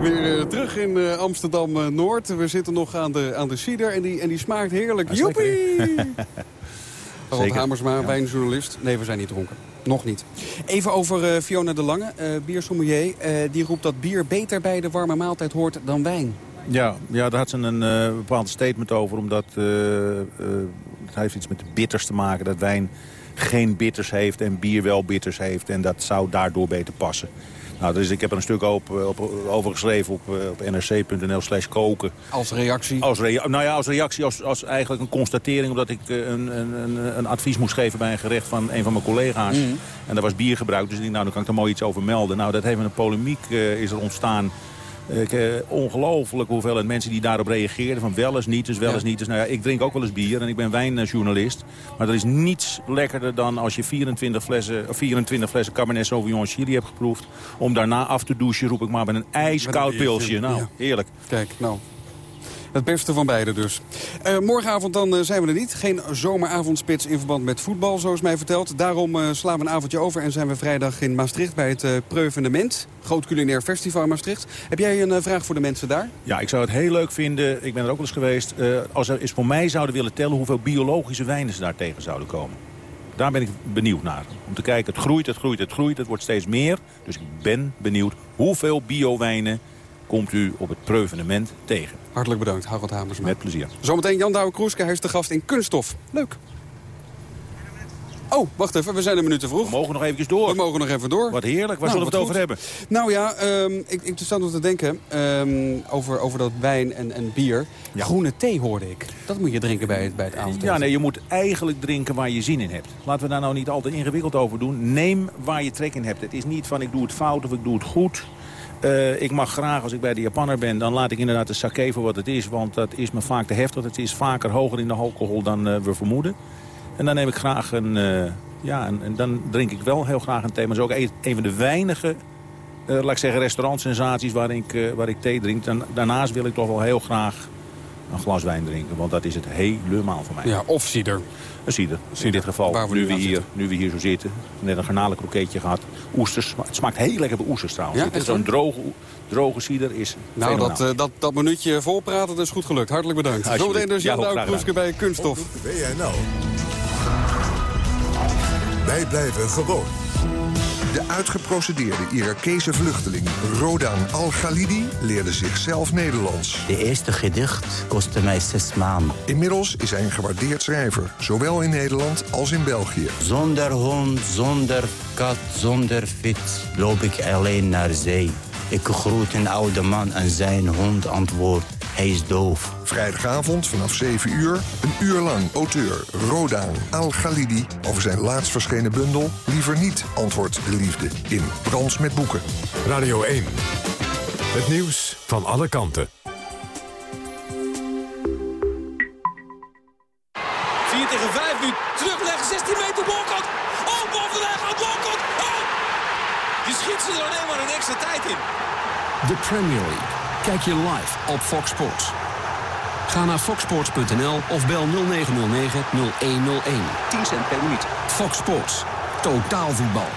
Weer uh, terug in uh, Amsterdam-Noord. we zitten nog aan de, aan de cider en die, en die smaakt heerlijk. Joepie! *laughs* Rod Hamersma, ja. wijnjournalist. Nee, we zijn niet dronken. Nog niet. Even over uh, Fiona de Lange, biersommelier. die roept dat bier beter bij de warme maaltijd hoort dan wijn. Ja, ja daar had ze een bepaald statement over. Omdat het heeft iets met de bitters te maken. Dat wijn geen bitters heeft en bier wel bitters heeft. En dat zou daardoor beter passen. Nou, dus ik heb er een stuk op, op, over geschreven op, op nrc.nl slash koken. Als reactie? Als rea nou ja, als reactie, als, als eigenlijk een constatering... omdat ik een, een, een, een advies moest geven bij een gerecht van een van mijn collega's. Mm. En daar was bier gebruikt, dus ik dacht, nou, dan kan ik er mooi iets over melden. Nou, dat heeft een polemiek uh, is er ontstaan... Uh, ongelooflijk hoeveelheid mensen die daarop reageerden. Van wel eens niet, dus wel eens niet. Dus nou ja, ik drink ook wel eens bier en ik ben wijnjournalist. Maar er is niets lekkerder dan als je 24 flessen, 24 flessen Cabernet Sauvignon Chili hebt geproefd. Om daarna af te douchen, roep ik maar, met een ijskoud pilsje. Nou, heerlijk. Kijk, nou, het beste van beide dus. Uh, morgenavond dan uh, zijn we er niet. Geen zomeravondspits in verband met voetbal, zoals mij verteld. Daarom uh, slaan we een avondje over en zijn we vrijdag in Maastricht... bij het Prevenement, groot culinair festival Maastricht. Heb jij een vraag voor de mensen daar? Ja, ik zou het heel leuk vinden, ik ben er ook wel eens geweest... als ze eens voor mij zouden willen tellen hoeveel biologische wijnen ze daar tegen zouden komen. Daar ben ik benieuwd naar. Om te kijken, het groeit, het groeit, het groeit, het wordt steeds meer. Dus ik ben benieuwd hoeveel biowijnen komt u op het preuvenement tegen. Hartelijk bedankt, Harold Hamersma. Met plezier. Zometeen Jan Douwe Kroeske, hij is de gast in Kunststof. Leuk. Oh, wacht even, we zijn een minuut te vroeg. We mogen nog even door. We mogen nog even door. Wat heerlijk, waar nou, zullen we het over hebben? Nou ja, um, ik, ik sta nog te denken um, over, over dat wijn en, en bier. Ja. Groene thee hoorde ik. Dat moet je drinken bij het, bij het avondeten. Ja, nee, je moet eigenlijk drinken waar je zin in hebt. Laten we daar nou niet altijd ingewikkeld over doen. Neem waar je trek in hebt. Het is niet van ik doe het fout of ik doe het goed. Uh, ik mag graag, als ik bij de Japanner ben, dan laat ik inderdaad de sake voor wat het is. Want dat is me vaak te heftig. Het is vaker hoger in de alcohol dan uh, we vermoeden. En dan neem ik graag een... Uh, ja, en, dan drink ik wel heel graag een thee. Maar het is ook een, een van de weinige, laat ik zeggen, restaurantsensaties waar ik, waar ik thee drink. Dan, daarnaast wil ik toch wel heel graag een glas wijn drinken. Want dat is het helemaal voor mij. Ja, of cider. Een cider. In dit geval, nu we, hier, nu we hier zo zitten. Net een garnalenkroketje gehad. Oesters. Het smaakt heel lekker bij oesters trouwens. Ja, Zo'n droge, droge cider is Nou, dat, uh, dat, dat minuutje volpraten is goed gelukt. Hartelijk bedankt. Zometeen dus Jan ja, Kroeske bij Kunststof. WNL. Wij blijven gewoon. De uitgeprocedeerde Irakese vluchteling Rodan Al-Ghalidi leerde zichzelf Nederlands. De eerste gedicht kostte mij zes maanden. Inmiddels is hij een gewaardeerd schrijver, zowel in Nederland als in België. Zonder hond, zonder kat, zonder fiets loop ik alleen naar zee. Ik groet een oude man en zijn hond antwoordt. Hij is doof. Vrijdagavond vanaf 7 uur, een uur lang auteur Rodan Al-Ghalidi... over zijn laatst verschenen bundel Liever niet, antwoordt de liefde... in Brans met Boeken. Radio 1. Het nieuws van alle kanten. 4 tegen 5 nu terugleggen, 16 meter voorkant. Oh, Bovendijk gaat voorkant. Oh! Je schiet ze er alleen maar een extra tijd in. De Premier League. Kijk je live op Fox Sports. Ga naar foxsports.nl of bel 0909-0101. 10 cent per minuut. Fox Sports. Totaal voetbal.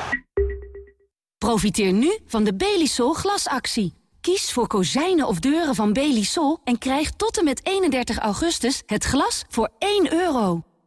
Profiteer nu van de Belisol glasactie. Kies voor kozijnen of deuren van Belisol en krijg tot en met 31 augustus het glas voor 1 euro.